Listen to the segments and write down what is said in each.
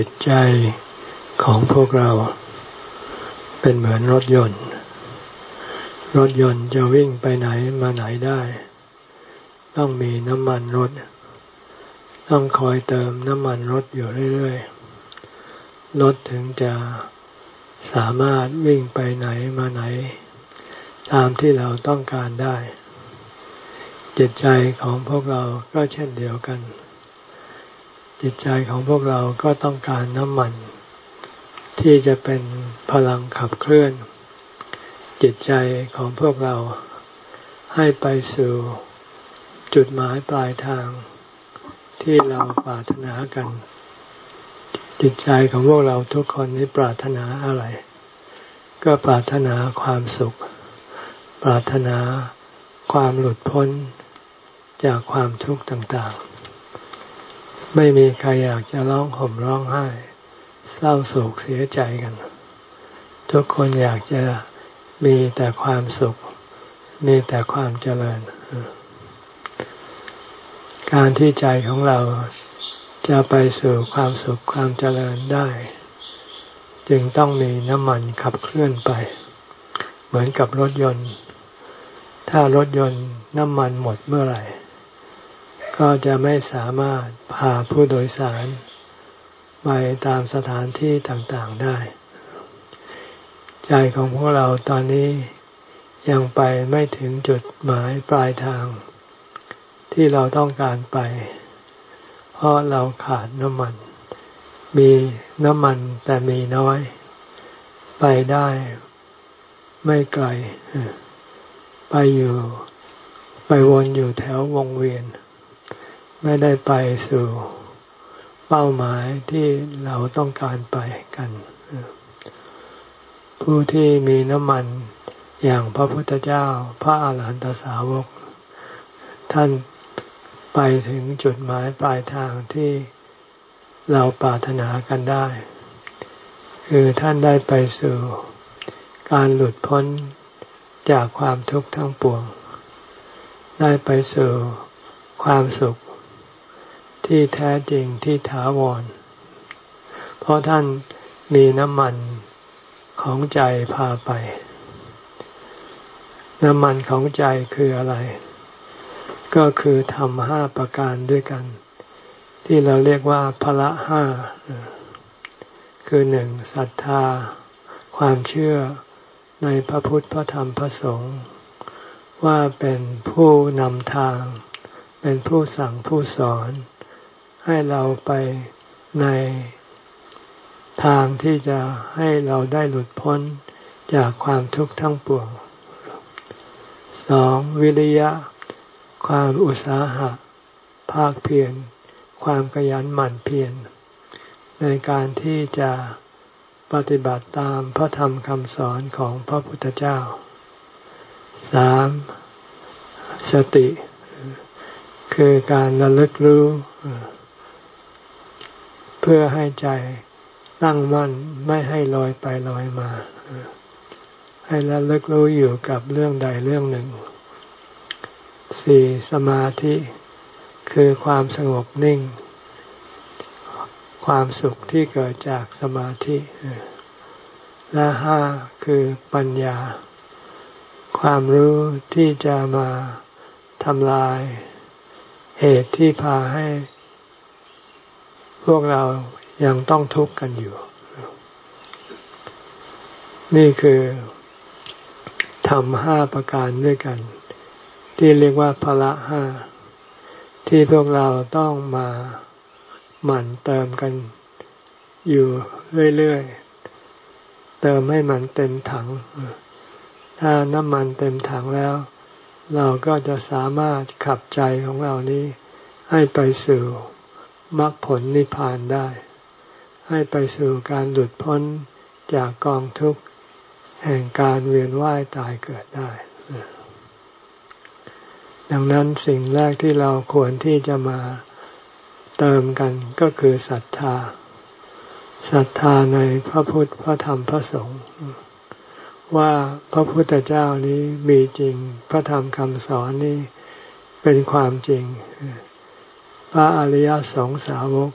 จิตใจของพวกเราเป็นเหมือนรถยนต์ รถยนต์จะวิ่งไปไหนมาไหนได้ ต้องมีน้ำมันรถ ต้องคอยเติมน้ำมันรถอยู่เรื่อยๆ รถถึงจะสามารถวิ่งไปไหนมาไหน ตามที่เราต้องการได้ จิตใจของพวกเราก็เช่นเดียวกัน จิตใจของพวกเราก็ต้องการน้ำมัน ที่จะเป็นพลังขับเคลื่อน จิตใจของพวกเรา ให้ไปสู่จุดหมายปลายทาง ที่เราปรารถนากัน จิตใจของพวกเราทุกคนนี้ปรารถนาอะไร ก็ปรารถนาความสุข ปรารถนาความหลุดพ้นจากความทุกข์ต่างๆ ไม่มีใครอยากจะร้องห่มร้องไห้ เศร้าโศกเสียใจกัน ทุกคนอยากจะมีแต่ความสุข มีแต่ความเจริญ การที่ใจของเราจะไปสู่ความสุขความเจริญได้ จึงต้องมีน้ำมันขับเคลื่อนไป เหมือนกับรถยนต์ ถ้ารถยนต์น้ำมันหมดเมื่อไหร่ ก็จะไม่สามารถพาผู้โดยสาร ไปตามสถานที่ต่างๆได้ ใจของพวกเราตอนนี้ยังไปไม่ถึงจุดหมายปลายทาง ที่เราต้องการไป เพราะเราขาดน้ำมัน มีน้ำมันแต่มีน้อย ไปได้ไม่ไกล ไปอยู่ ไปวนอยู่แถววงเวียน ไม่ได้ไปสู่เป้าหมายที่เราต้องการไปกัน ผู้ที่มีน้ำมันอย่างพระพุทธเจ้าพระอาหารหันตสาวก ท่านไปถึงจุดหมายปลายทางที่เราปรารถนากันได้ คือท่านได้ไปสู่การหลุดพ้นจากความทุกข์ทั้งปวง ได้ไปสู่ความสุข ที่แท้จริงที่ถาวร เพราะท่านมีน้ำมันของใจพาไป น้ำมันของใจคืออะไร ก็คือทำห้าประการด้วยกัน ที่เราเรียกว่าพละห้า คือหนึ่งศรัทธา ความเชื่อในพระพุทธพระธรรมพระสงฆ์ว่าเป็นผู้นำทาง เป็นผู้สั่งผู้สอน ให้เราไปในทางที่จะให้เราได้หลุดพ้นจากความทุกข์ทั้งปวงสองวิริยะ ความอุตสาหะ ภาคเพียรความขยันหมั่นเพียรในการที่จะปฏิบัติตามพระธรรมคำสอนของพระพุทธเจ้าสามสติ คือการระลึกรู้ พื่อให้ใจตั้งมั่นไม่ให้ลอยไปลอยมา ให้ระลึกรู้อยู่กับเรื่องใดเรื่องหนึ่งสี่สมาธิคือความสงบนิ่ง ความสุขที่เกิดจากสมาธิ และห้าคือปัญญา ความรู้ที่จะมาทำลายเหตุที่พาให้ พวกเรายังต้องทุกข์กันอยู่ นี่คือทำห้าประการด้วยกัน ที่เรียกว่าพละห้าที่พวกเราต้องมาหมั่นเติมกันอยู่เรื่อยๆ เติมให้มันเต็มถัง ถ้าน้ำมันเต็มถังแล้ว เราก็จะสามารถขับใจของเรานี้ให้ไปสู่ มรรคผลนิพพานได้ ให้ไปสู่การหลุดพ้นจากกองทุกข์แห่งการเวียนว่ายตายเกิดได้ ดังนั้นสิ่งแรกที่เราควรที่จะมาเติมกันก็คือศรัทธาศรัทธาในพระพุทธพระธรรมพระสงฆ์ว่าพระพุทธเจ้านี้มีจริง พระธรรมคำสอนนี้เป็นความจริง พระอริยสงสาวก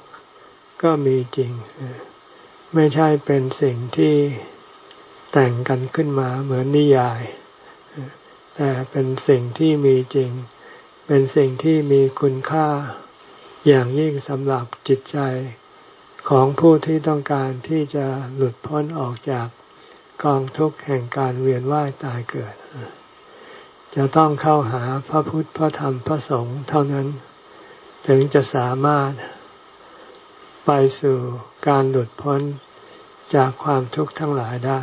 ก็มีจริง ไม่ใช่เป็นสิ่งที่แต่งกันขึ้นมาเหมือนนิยาย แต่เป็นสิ่งที่มีจริง เป็นสิ่งที่มีคุณค่า อย่างยิ่งสำหรับจิตใจของผู้ที่ต้องการที่จะหลุดพ้นออกจากกองทุกข์แห่งการเวียนว่ายตายเกิด จะต้องเข้าหาพระพุทธพระธรรมพระสงฆ์เท่านั้น ถึงจะสามารถไปสู่การหลุดพ้นจากความทุกข์ทั้งหลายได้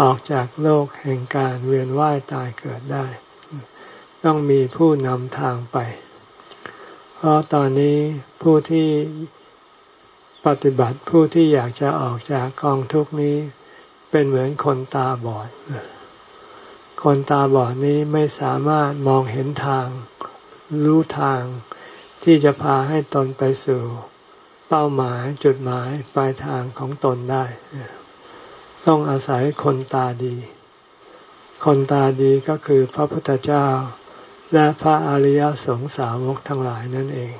ออกจากโลกแห่งการเวียนว่ายตายเกิดได้ ต้องมีผู้นำทางไป เพราะตอนนี้ผู้ที่ปฏิบัติผู้ที่อยากจะออกจากกองทุกนี้ เป็นเหมือนคนตาบอด คนตาบอดนี้ไม่สามารถมองเห็นทาง รู้ทาง ที่จะพาให้ตนไปสู่เป้าหมายจุดหมายปลายทางของตนได้ ต้องอาศัยคนตาดี คนตาดีก็คือพระพุทธเจ้า และพระอริยสงสาวกทั้งหลายนั่นเอง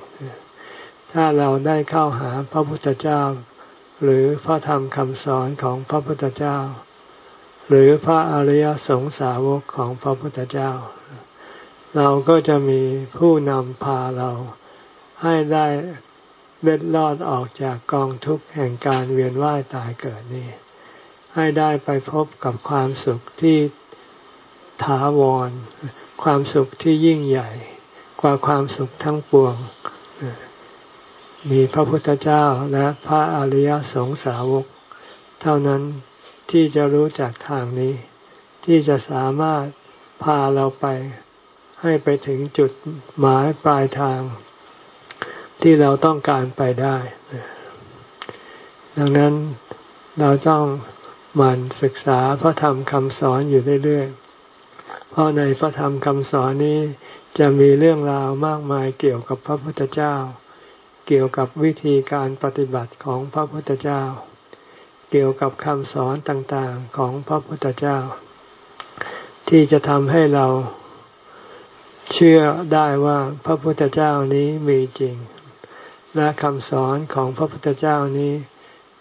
ถ้าเราได้เข้าหาพระพุทธเจ้า หรือพระธรรมคำสอนของพระพุทธเจ้า หรือพระอริยสงสาวกของพระพุทธเจ้า เราก็จะมีผู้นำพาเรา ให้ได้เล็ดลอดออกจากกองทุกข์แห่งการเวียนว่ายตายเกิดนี่ให้ได้ไปพบกับความสุขที่ถาวร ความสุขที่ยิ่งใหญ่ กว่าความสุขทั้งปวง มีพระพุทธเจ้าและพระอริยสงสาวก เท่านั้นที่จะรู้จักทางนี้ ที่จะสามารถพาเราไปให้ไปถึงจุดหมายปลายทาง ที่เราต้องการไปได้ ดังนั้นเราต้องหมั่นศึกษาพระธรรมคำสอนอยู่เรื่อยๆ เพราะในพระธรรมคำสอนนี้จะมีเรื่องราวมากมายเกี่ยวกับพระพุทธเจ้า เกี่ยวกับวิธีการปฏิบัติของพระพุทธเจ้า เกี่ยวกับคำสอนต่างๆของพระพุทธเจ้า ที่จะทำให้เราเชื่อได้ว่าพระพุทธเจ้านี้มีจริง และคำสอนของพระพุทธเจ้านี้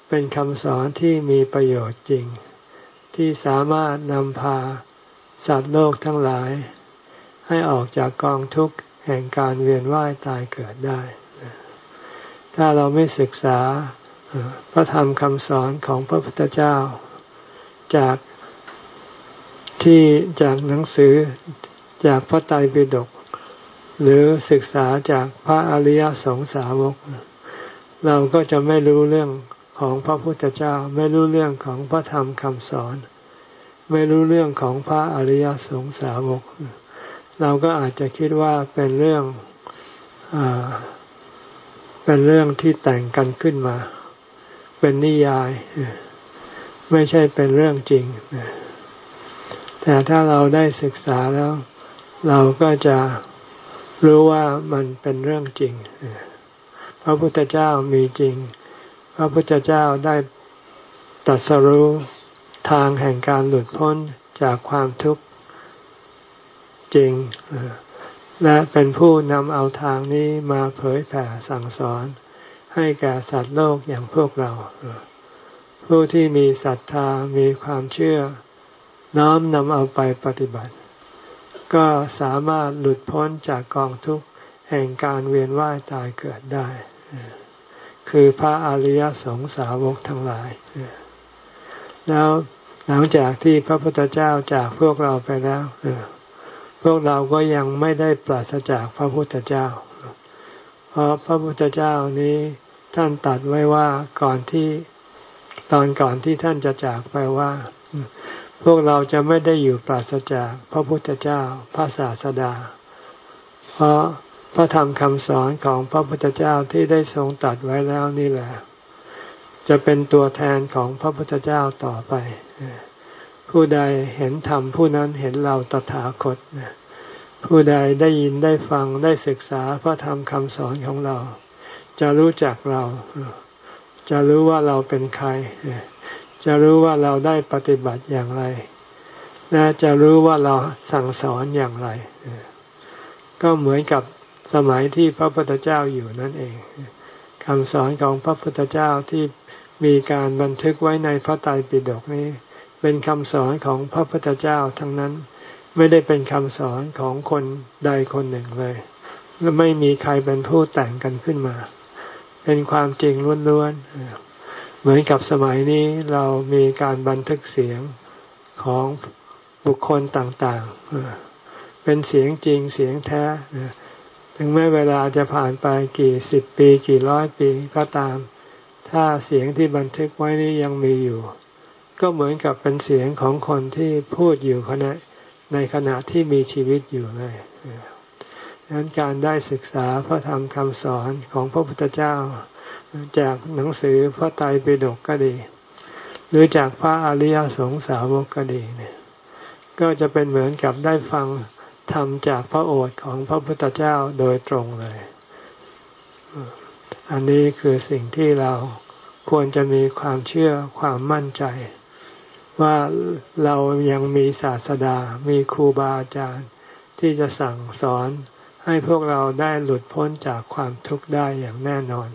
เป็นคำสอนที่มีประโยชน์จริง ที่สามารถนำพาสัตว์โลกทั้งหลาย ให้ออกจากกองทุกข์แห่งการเวียนว่ายตายเกิดได้ ถ้าเราไม่ศึกษาพระธรรมคำสอนของพระพุทธเจ้า จากที่จากหนังสือจากพระไตรปิฎก หรือศึกษาจากพระอริยสงสาวก เราก็จะไม่รู้เรื่องของพระพุทธเจ้า ไม่รู้เรื่องของพระธรรมคำสอน ไม่รู้เรื่องของพระอริยสงสาวก เราก็อาจจะคิดว่าเป็นเรื่องอเป็นเรื่องที่แต่งกันขึ้นมา เป็นนิยาย ไม่ใช่เป็นเรื่องจริง แต่ถ้าเราได้ศึกษาแล้ว เราก็จะ รู้ว่ามันเป็นเรื่องจริง พระพุทธเจ้ามีจริง พระพุทธเจ้าได้ตัดสรู้ทางแห่งการหลุดพ้นจากความทุกข์จริง และเป็นผู้นำเอาทางนี้มาเผยแผ่สั่งสอน ให้แก่สัตว์โลกอย่างพวกเรา ผู้ที่มีศรัทธามีความเชื่อ น้อมนำเอาไปปฏิบัติ ก็สามารถหลุดพ้นจากกองทุกข์แห่งการเวียนว่ายตายเกิดได้ คือพระอริยสงสาวกทั้งหลาย แล้วหลังจากที่พระพุทธเจ้าจากพวกเราไปแล้วพวกเราก็ยังไม่ได้ปราศจากพระพุทธเจ้า เพราะพระพุทธเจ้านี้ท่านตัดไว้ว่าก่อนที่ตอนก่อนที่ท่านจะจากไปว่า พวกเราจะไม่ได้อยู่ปราศจากพระพุทธเจ้าพระศาสดา เพราะพระธรรมคำสอนของพระพุทธเจ้าที่ได้ทรงตัดไว้แล้วนี่แหละ จะเป็นตัวแทนของพระพุทธเจ้าต่อไป ผู้ใดเห็นธรรมผู้นั้นเห็นเราตถาคตผู้ใดได้ยินได้ฟังได้ศึกษาพระธรรมคำสอนของเรา จะรู้จักเรา จะรู้ว่าเราเป็นใคร จะรู้ว่าเราได้ปฏิบัติอย่างไร และจะรู้ว่าเราสั่งสอนอย่างไร ก็เหมือนกับสมัยที่พระพุทธเจ้าอยู่นั่นเองคำสอนของพระพุทธเจ้าที่มีการบันทึกไว้ในพระไตรปิฎกนี้ เป็นคำสอนของพระพุทธเจ้าทั้งนั้นไม่ได้เป็นคำสอนของคนใดคนหนึ่งเลยและไม่มีใครเป็นผู้แต่งกันขึ้นมา เป็นความจริงล้วนๆ เหมือนกับสมัยนี้เรามีการบันทึกเสียงของบุคคลต่างๆ เป็นเสียงจริงเสียงแท้ ถึงแม้เวลาจะผ่านไปกี่สิบปีกี่ร้อยปีก็ตาม ถ้าเสียงที่บันทึกไว้นี้ยังมีอยู่ ก็เหมือนกับเป็นเสียงของคนที่พูดอยู่ขณะในขณะที่มีชีวิตอยู่เลยดังนั้นการได้ศึกษาพระธรรมคำสอนของพระพุทธเจ้า จากหนังสือพระไตรปิฎกก็ดี หรือจากพระอริยสงสาวกก็ดีเนี่ยก็จะเป็นเหมือนกับได้ฟังธรรมจากพระโอษฐ์ของพระพุทธเจ้าโดยตรงเลย อันนี้คือสิ่งที่เราควรจะมีความเชื่อความมั่นใจ ว่าเรายังมีศาสดา มีครูบาอาจารย์ ที่จะสั่งสอนให้พวกเราได้หลุดพ้นจากความทุกข์ได้อย่างแน่นอน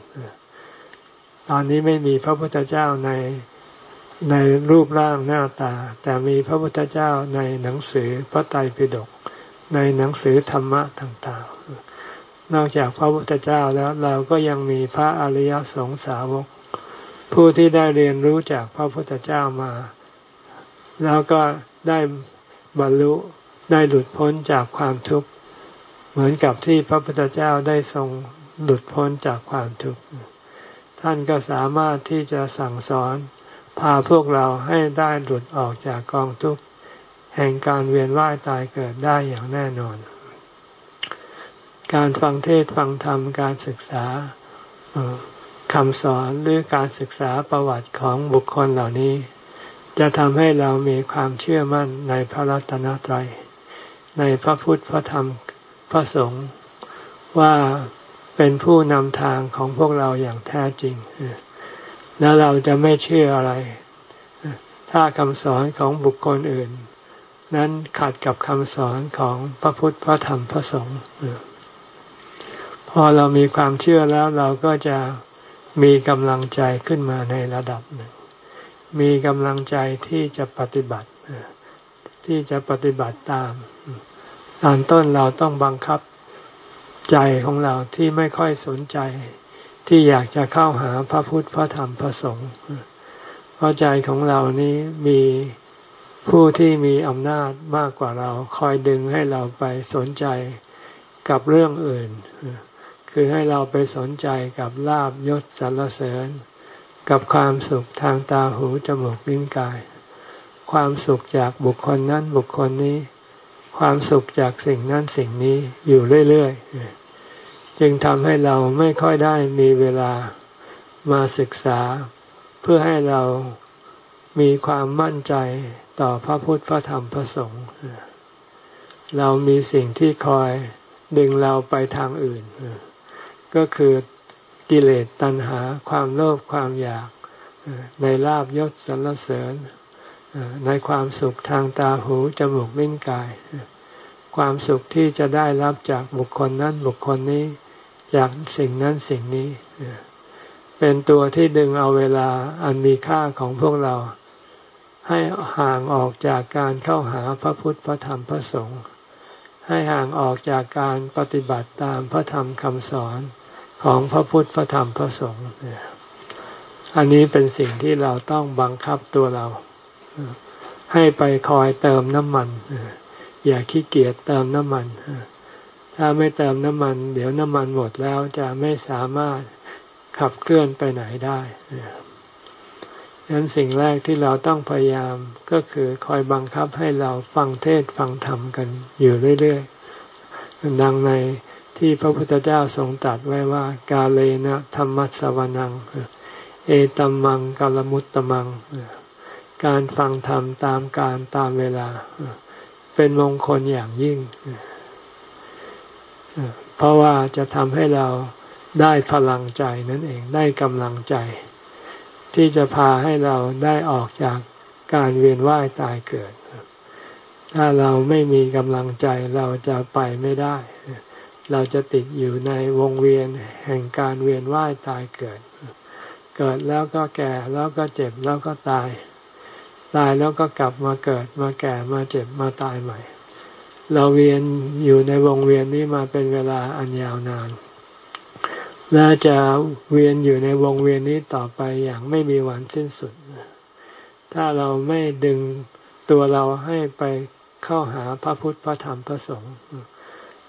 ตอนนี้ไม่มีพระพุทธเจ้าในในรูปร่างหน้าตา แต่มีพระพุทธเจ้าในหนังสือพระไตรปิฎกในหนังสือธรรมะต่างๆ นอกจากพระพุทธเจ้าแล้วเราก็ยังมีพระอริยสงสาวก ผู้ที่ได้เรียนรู้จากพระพุทธเจ้ามา แล้วก็ได้บรรลุได้หลุดพ้นจากความทุกข์ เหมือนกับที่พระพุทธเจ้าได้ทรงหลุดพ้นจากความทุกข์ ท่านก็สามารถที่จะสั่งสอน พาพวกเราให้ได้หลุดออกจากกองทุกข์แห่งการเวียนว่ายตายเกิดได้อย่างแน่นอน การฟังเทศฟังธรรมการศึกษาคำสอนหรือการศึกษาประวัติของบุคคลเหล่านี้ จะทำให้เรามีความเชื่อมั่นในพระรัตนตรัย ในพระพุทธพระธรรมพระสงฆ์ว่า เป็นผู้นำทางของพวกเราอย่างแท้จริง แล้วเราจะไม่เชื่ออะไร ถ้าคำสอนของบุคคลอื่น นั้นขัดกับคำสอนของพระพุทธพระธรรมพระสงฆ์พอเรามีความเชื่อแล้วเราก็จะมีกำลังใจขึ้นมาในระดับหนึ่ง มีกำลังใจที่จะปฏิบัติที่จะปฏิบัติตาม ตอนต้นเราต้องบังคับ ใจของเราที่ไม่ค่อยสนใจ ที่อยากจะเข้าหาพระพุทธพระธรรมพระสงฆ์เพราะใจของเรานี้มีผู้ที่มีอำนาจมากกว่าเรา คอยดึงให้เราไปสนใจกับเรื่องอื่น คือให้เราไปสนใจกับลาบยศสรรเสริญ กับความสุขทางตาหูจมูกลิ้นกาย ความสุขจากบุคคลนั้นบุคคลนี้ ความสุขจากสิ่งนั้นสิ่งนี้อยู่เรื่อยๆ จึงทำให้เราไม่ค่อยได้มีเวลามาศึกษา เพื่อให้เรามีความมั่นใจต่อพระพุทธพระธรรมพระสงฆ์เรามีสิ่งที่คอยดึงเราไปทางอื่น ก็คือกิเลสตัณหาความโลภความอยากในลาบยศสรรเสริญในความสุขทางตาหูจมูกลิ้นกาย ความสุขที่จะได้รับจากบุคคลนั้นบุคคลนี้ จากสิ่งนั้นสิ่งนี้ เป็นตัวที่ดึงเอาเวลาอันมีค่าของพวกเรา ให้ห่างออกจากการเข้าหาพระพุทธพระธรรมพระสงฆ์ให้ห่างออกจากการปฏิบัติตามพระธรรมคำสอนของพระพุทธพระธรรมพระสงฆ์อันนี้เป็นสิ่งที่เราต้องบังคับตัวเรา ให้ไปคอยเติมน้ำมัน อย่าขี้เกียจเติมน้ำมัน ถ้าไม่เติมน้ำมัน เดี๋ยวน้ำมันหมดแล้วจะไม่สามารถขับเคลื่อนไปไหนได้ดังนั้นสิ่งแรกที่เราต้องพยายามก็คือคอยบังคับให้เราฟังเทศฟังธรรมกันอยู่เรื่อยๆ ดังในที่พระพุทธเจ้าทรงตรัสไว้ว่ากาเลนะธรรมัสวนัง เอตัมมังกาลมุตตมัง การฟังธรรมตามการตามเวลา เป็นมงคลอย่างยิ่ง เพราะว่าจะทำให้เราได้พลังใจนั่นเองได้กำลังใจ ที่จะพาให้เราได้ออกจากการเวียนว่ายตายเกิด ถ้าเราไม่มีกำลังใจเราจะไปไม่ได้ เราจะติดอยู่ในวงเวียนแห่งการเวียนว่ายตายเกิด เกิดแล้วก็แก่แล้วก็เจ็บแล้วก็ตาย ตายแล้วก็กลับมาเกิดมาแก่มาเจ็บมาตายใหม่ เราเวียนอยู่ในวงเวียนนี้มาเป็นเวลาอันยาวนาน และจะเวียนอยู่ในวงเวียนนี้ต่อไปอย่างไม่มีวันสิ้นสุด ถ้าเราไม่ดึงตัวเราให้ไปเข้าหาพระพุทธพระธรรมพระสงฆ์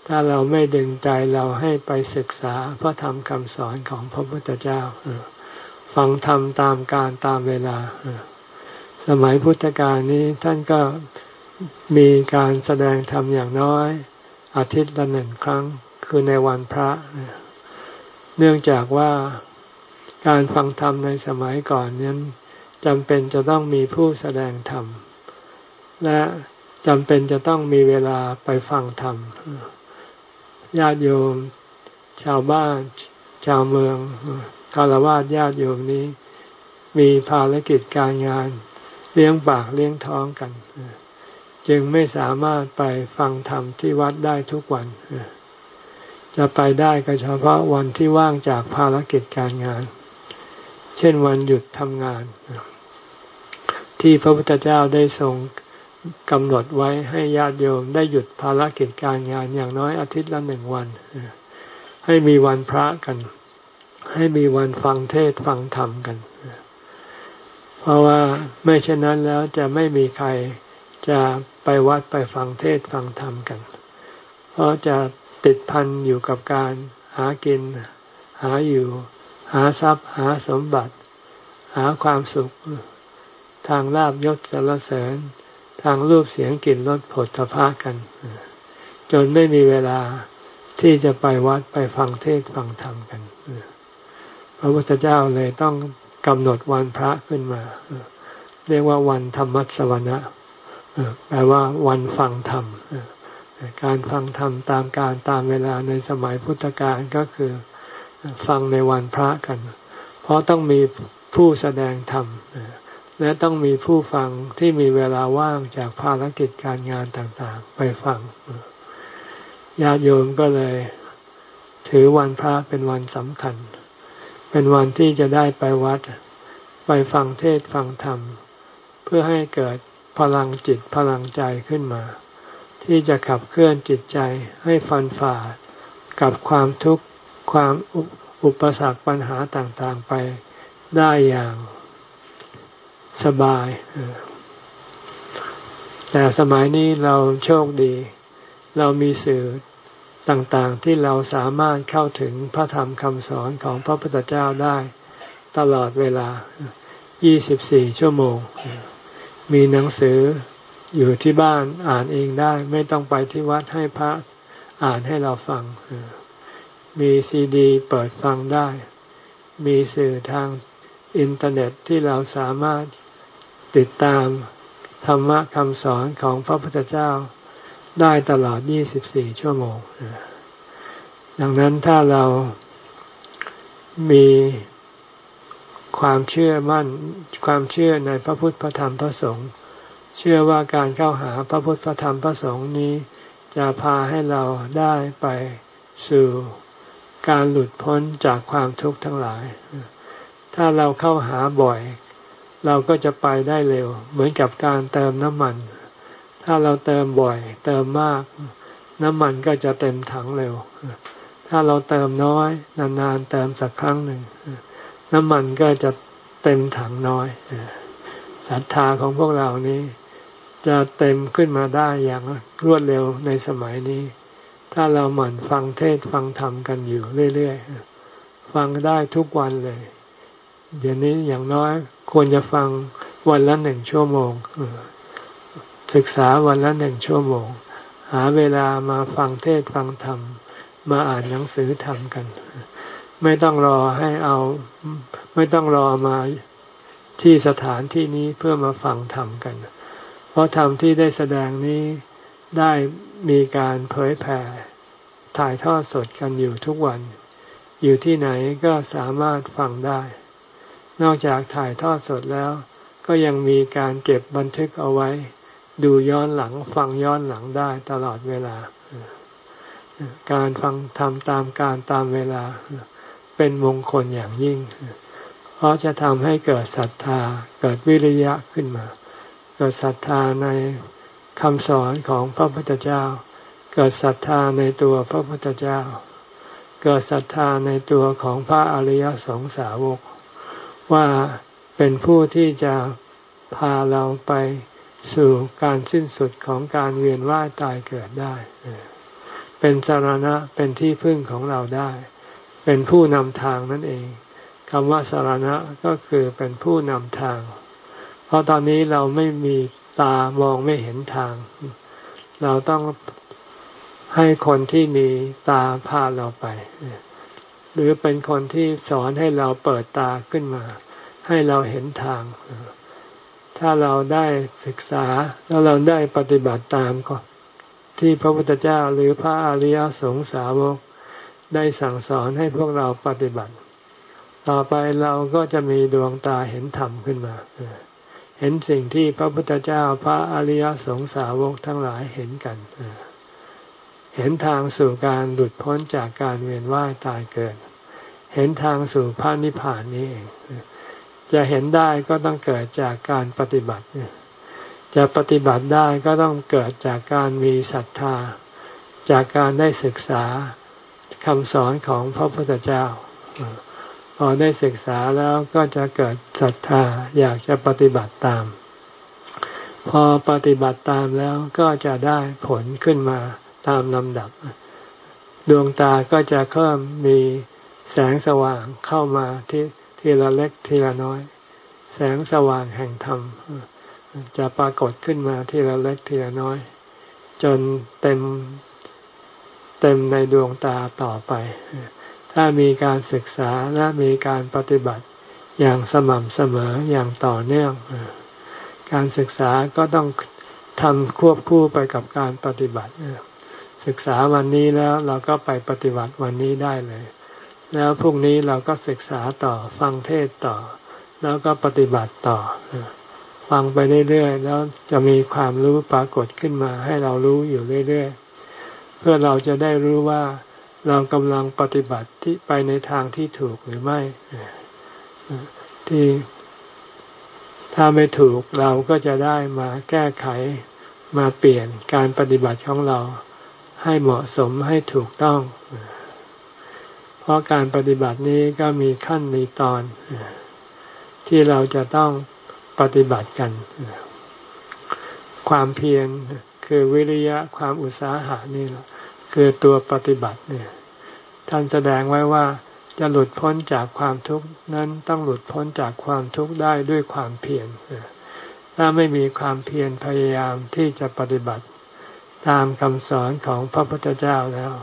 ถ้าเราไม่ดึงใจเราให้ไปศึกษาพระธรรมคำสอนของพระพุทธเจ้าฟังธรรมตามการตามเวลา สมัยพุทธกาลนี้ท่านก็มีการแสดงธรรมอย่างน้อย อาทิตย์ละหนึ่งครั้งคือในวันพระ เนื่องจากว่าการฟังธรรมในสมัยก่อนนั้นจำเป็นจะต้องมีผู้แสดงธรรม และจำเป็นจะต้องมีเวลาไปฟังธรรมญาติโยม ชาวบ้าน ชาวเมืองคารวะญาติโยมนี้ มีภารกิจการงาน เลี้ยงปากเลี้ยงท้องกัน จึงไม่สามารถไปฟังธรรมที่วัดได้ทุกวัน จะไปได้ก็เฉพาะวันที่ว่างจากภารกิจการงาน เช่นวันหยุดทำงาน ที่พระพุทธเจ้าได้ทรงกำหนดไว้ให้ญาติโยมได้หยุดภารกิจการงานอย่างน้อยอาทิตย์ละหนึ่งวัน ให้มีวันพระกัน ให้มีวันฟังเทศฟังธรรมกัน เพราะว่าไม่เช่นนั้นแล้วจะไม่มีใครจะไปวัดไปฟังเทศฟังธรรมกัน เพราะจะติดพันอยู่กับการหากิน หาอยู่ หาทรัพย์ หาสมบัติ หาความสุข ทางลาบยศสารเสริญ ทางรูปเสียงกลิ่นรสผลทพะกัน จนไม่มีเวลาที่จะไปวัดไปฟังเทศฟังธรรมกันพระพุทธเจ้าเลยต้อง กำหนดวันพระขึ้นมา เรียกว่าวันธรรมัสวนะแปลว่าวันฟังธรรมการฟังธรรมตามการตามเวลาในสมัยพุทธกาลก็คือฟังในวันพระกัน เพราะต้องมีผู้แสดงธรรมและต้องมีผู้ฟังที่มีเวลาว่างจากภารกิจการงานต่างๆ ไปฟังญาติโยมก็เลย ถือวันพระเป็นวันสำคัญเป็นวันที่จะได้ไปวัด ไปฟังเทศฟังธรรม เพื่อให้เกิดพลังจิตพลังใจขึ้นมา ที่จะขับเคลื่อนจิตใจให้ฟันฝ่ากับความทุกข์ความอุปสรรคปัญหาต่างๆไปได้อย่างสบาย แต่สมัยนี้เราโชคดี เรามีสื่อ ต่างๆที่เราสามารถเข้าถึงพระธรรมคำสอนของพระพุทธเจ้าได้ ตลอดเวลา 24 ชั่วโมง มีหนังสืออยู่ที่บ้านอ่านเองได้ ไม่ต้องไปที่วัดให้พระอ่านให้เราฟัง มีซีดีเปิดฟังได้ มีสื่อทางอินเทอร์เน็ตที่เราสามารถติดตามธรรมะคำสอนของพระพุทธเจ้า ได้ตลอด 24 ชั่วโมง ดังนั้นถ้าเรามีความเชื่อมั่นความเชื่อในพระพุทธพระธรรมพระสงฆ์เชื่อว่าการเข้าหาพระพุทธพระธรรมพระสงฆ์นี้ จะพาให้เราได้ไปสู่การหลุดพ้นจากความทุกข์ทั้งหลาย ถ้าเราเข้าหาบ่อย เราก็จะไปได้เร็ว เหมือนกับการเติมน้ำมัน ถ้าเราเติมบ่อย เติมมาก น้ำมันก็จะเต็มถังเร็ว ถ้าเราเติมน้อย นานๆเติมสักครั้งหนึ่ง น้ำมันก็จะเต็มถังน้อยศรัทธาของพวกเรานี้ จะเต็มขึ้นมาได้อย่างรวดเร็วในสมัยนี้ ถ้าเราหมั่นฟังเทศฟังธรรมกันอยู่เรื่อยๆ ฟังได้ทุกวันเลย เดี๋ยวนี้อย่างน้อยควรจะฟังวันละหนึ่งชั่วโมง ศึกษาวันละหนึ่งชั่วโมง หาเวลามาฟังเทศฟังธรรม มาอ่านหนังสือธรรมกัน ไม่ต้องรอให้เอา ไม่ต้องรอมาที่สถานที่นี้เพื่อมาฟังธรรมกัน เพราะธรรมที่ได้แสดงนี้ได้มีการเผยแผ่ถ่ายทอดสดกันอยู่ทุกวัน อยู่ที่ไหนก็สามารถฟังได้ นอกจากถ่ายทอดสดแล้ว ก็ยังมีการเก็บบันทึกเอาไว้ ดูย้อนหลังฟังย้อนหลังได้ตลอดเวลา การฟังธรรมตามการตามเวลา เป็นมงคลอย่างยิ่ง เพราะจะทำให้เกิดศรัทธาเกิดวิริยะขึ้นมา เกิดศรัทธาในคำสอนของพระพุทธเจ้า เกิดศรัทธาในตัวพระพุทธเจ้า เกิดศรัทธาในตัวของพระอริยสงสาวก ว่าเป็นผู้ที่จะพาเราไป สู่การสิ้นสุดของการเวียนว่ายตายเกิดได้ เป็นสารณะเป็นที่พึ่งของเราได้ เป็นผู้นำทางนั่นเองคำว่าสารณะก็คือเป็นผู้นำทาง เพราะตอนนี้เราไม่มีตามองไม่เห็นทาง เราต้องให้คนที่มีตาพาเราไป หรือเป็นคนที่สอนให้เราเปิดตาขึ้นมา ให้เราเห็นทาง ถ้าเราได้ศึกษาแล้วเราได้ปฏิบัติตามก็ที่พระพุทธเจ้าหรือพระอริยสงสาวกได้สั่งสอนให้พวกเราปฏิบัติ ต่อไปเราก็จะมีดวงตาเห็นธรรมขึ้นมา เห็นสิ่งที่พระพุทธเจ้าพระอริยสงสาวกทั้งหลายเห็นกัน เห็นทางสู่การหลุดพ้นจากการเวียนว่ายตายเกิด เห็นทางสู่พระนิพพานนี้เอง จะเห็นได้ก็ต้องเกิดจากการปฏิบัติ จะปฏิบัติได้ก็ต้องเกิดจากการมีศรัทธา จากการได้ศึกษาคำสอนของพระพุทธเจ้า พอได้ศึกษาแล้วก็จะเกิดศรัทธาอยากจะปฏิบัติตาม พอปฏิบัติตามแล้วก็จะได้ผลขึ้นมาตามลำดับ ดวงตาก็จะเพิ่มมีแสงสว่างเข้ามาที่ ทีละเล็กทีละน้อย แสงสว่างแห่งธรรม จะปรากฏขึ้นมาทีละเล็กทีละน้อย จนเต็มเต็มในดวงตาต่อไป ถ้ามีการศึกษาและมีการปฏิบัติอย่างสม่ำเสมออย่างต่อเนื่อง การศึกษาก็ต้องทำควบคู่ไปกับการปฏิบัติ ศึกษาวันนี้แล้วเราก็ไปปฏิบัติวันนี้ได้เลย แล้วพรุ่งนี้เราก็ศึกษาต่อฟังเทศต่อ แล้วก็ปฏิบัติต่อ ฟังไปเรื่อยๆ แล้วจะมีความรู้ปรากฏขึ้นมา ให้เรารู้อยู่เรื่อยๆ เพื่อเราจะได้รู้ว่าเรากำลังปฏิบัติที่ไปในทางที่ถูกหรือไม่ ที่ถ้าไม่ถูกเราก็จะได้มาแก้ไขมาเปลี่ยนการปฏิบัติของเราให้เหมาะสมให้ถูกต้อง เพราะการปฏิบัตินี้ก็มีขั้นมีตอน ที่เราจะต้องปฏิบัติกัน ความเพียรคือวิริยะความอุตสาหะนี่แหละคือตัวปฏิบัติเนี่ย ท่านแสดงไว้ว่าจะหลุดพ้นจากความทุกข์นั้นต้องหลุดพ้นจากความทุกข์ได้ด้วยความเพียรถ้าไม่มีความเพียรพยายามที่จะปฏิบัติ ตามคำสอนของพระพุทธเจ้าแล้ว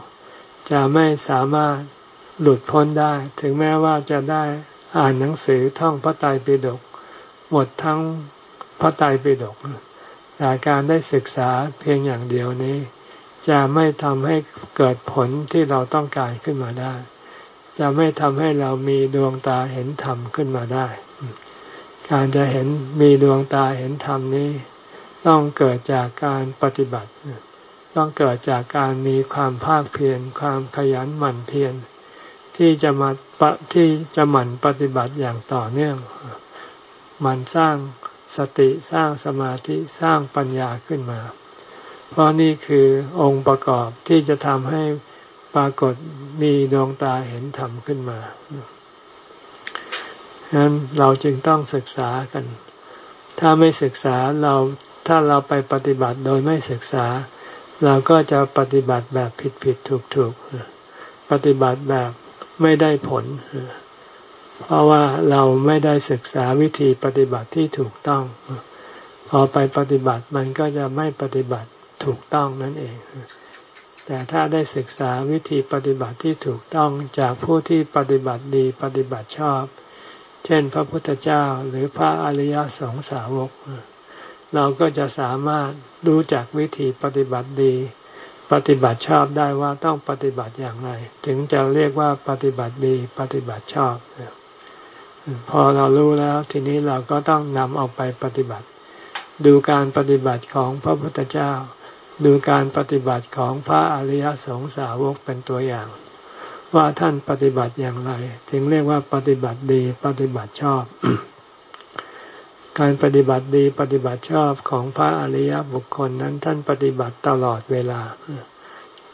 จะไม่สามารถ หลุดพ้นได้ ถึงแม้ว่าจะได้อ่านหนังสือท่องพระไตรปิฎกหมดทั้งพระไตรปิฎกแต่การได้ศึกษาเพียงอย่างเดียวนี้ จะไม่ทำให้เกิดผลที่เราต้องการขึ้นมาได้ จะไม่ทำให้เรามีดวงตาเห็นธรรมขึ้นมาได้ การจะเห็นมีดวงตาเห็นธรรมนี้ ต้องเกิดจากการปฏิบัติ ต้องเกิดจากการมีความภาคเพียรความขยันหมั่นเพียร ที่จะมาปที่จะหมั่นปฏิบัติอย่างต่อเนื่องมันสร้างสติสร้างสมาธิสร้างปัญญาขึ้นมา เพราะนี่คือองค์ประกอบที่จะทำให้ปรากฏมีดวงตาเห็นธรรมขึ้นมาฉะนั้นเราจึงต้องศึกษากัน ถ้าไม่ศึกษาเราถ้าเราไปปฏิบัติโดยไม่ศึกษา เราก็จะปฏิบัติแบบผิดผิดถูกถูกปฏิบัติแบบ ไม่ได้ผล เพราะว่าเราไม่ได้ศึกษาวิธีปฏิบัติที่ถูกต้อง พอไปปฏิบัติมันก็จะไม่ปฏิบัติถูกต้องนั่นเอง แต่ถ้าได้ศึกษาวิธีปฏิบัติที่ถูกต้องจากผู้ที่ปฏิบัติดีปฏิบัติชอบ เช่น พระพุทธเจ้าหรือพระอริยสงสาวก เราก็จะสามารถรู้จักวิธีปฏิบัติดี ปฏิบัติชอบได้ว่าต้องปฏิบัติอย่างไร ถึงจะเรียกว่าปฏิบัติดีปฏิบัติชอบพอเรารู้แล้วทีนี้เราก็ต้องนำเอาไปปฏิบัติ ดูการปฏิบัติของพระพุทธเจ้า ดูการปฏิบัติของพระอริยสงสาวกเป็นตัวอย่าง ว่าท่านปฏิบัติอย่างไร ถึงเรียกว่าปฏิบัติดีปฏิบัติชอบ การปฏิบัติดีปฏิบัติชอบของพระอริยบุคคลนั้นท่านปฏิบัติตลอดเวลา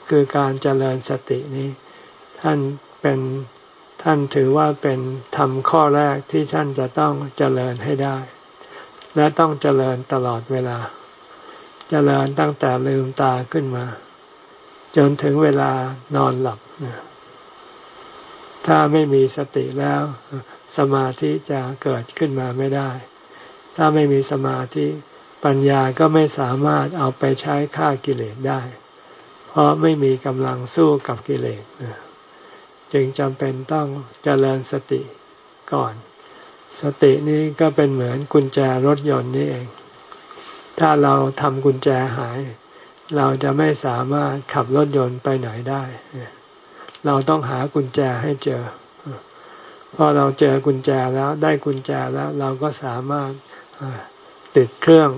คือการเจริญสตินี้ ท่านเป็นท่านถือว่าเป็นธรรมข้อแรกที่ท่านจะต้องเจริญให้ได้ และต้องเจริญตลอดเวลา เจริญตั้งแต่ลืมตาขึ้นมา จนถึงเวลานอนหลับ ถ้าไม่มีสติแล้ว สมาธิจะเกิดขึ้นมาไม่ได้ ถ้าไม่มีสมาธิปัญญาก็ไม่สามารถเอาไปใช้ฆ่ากิเลสได้ เพราะไม่มีกำลังสู้กับกิเลสจึงจำเป็นต้องเจริญสติก่อน สตินี้ก็เป็นเหมือนกุญแจรถยนต์นี่เอง ถ้าเราทำกุญแจหาย เราจะไม่สามารถขับรถยนต์ไปไหนได้ เราต้องหากุญแจให้เจอพอเราเจอกุญแจแล้วได้กุญแจแล้ว เราก็สามารถ ติดเครื่อง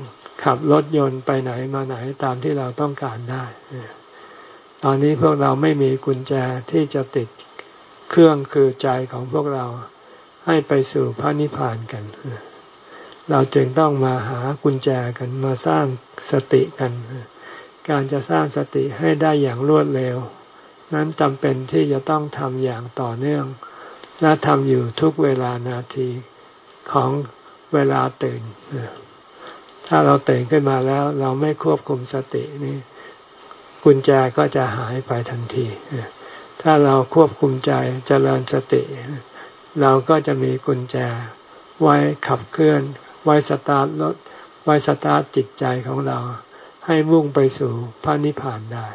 ขับรถยนต์ไปไหนมาไหนตามที่เราต้องการได้ ตอนนี้พวกเราไม่มีกุญแจที่จะติดเครื่องคือใจของพวกเราให้ไปสู่พระนิพพานกัน เราจึงต้องมาหากุญแจกันมาสร้างสติกัน การจะสร้างสติให้ได้อย่างรวดเร็ว นั้นจำเป็นที่จะต้องทำอย่างต่อเนื่องและทำอยู่ทุกเวลานาทีของ เวลาตื่น ถ้าเราตื่นขึ้นมาแล้ว เราไม่ควบคุมสตินี่กุญแจก็จะหายไปทันที ถ้าเราควบคุมใจจเจริญสติ เราก็จะมีกุญแจ ไว้ขับเคลื่อน ไว้สตาร์ทรถไว้สตาร์ทจิตใจของเรา ให้มุ่งไปสู่พระนิพพานได้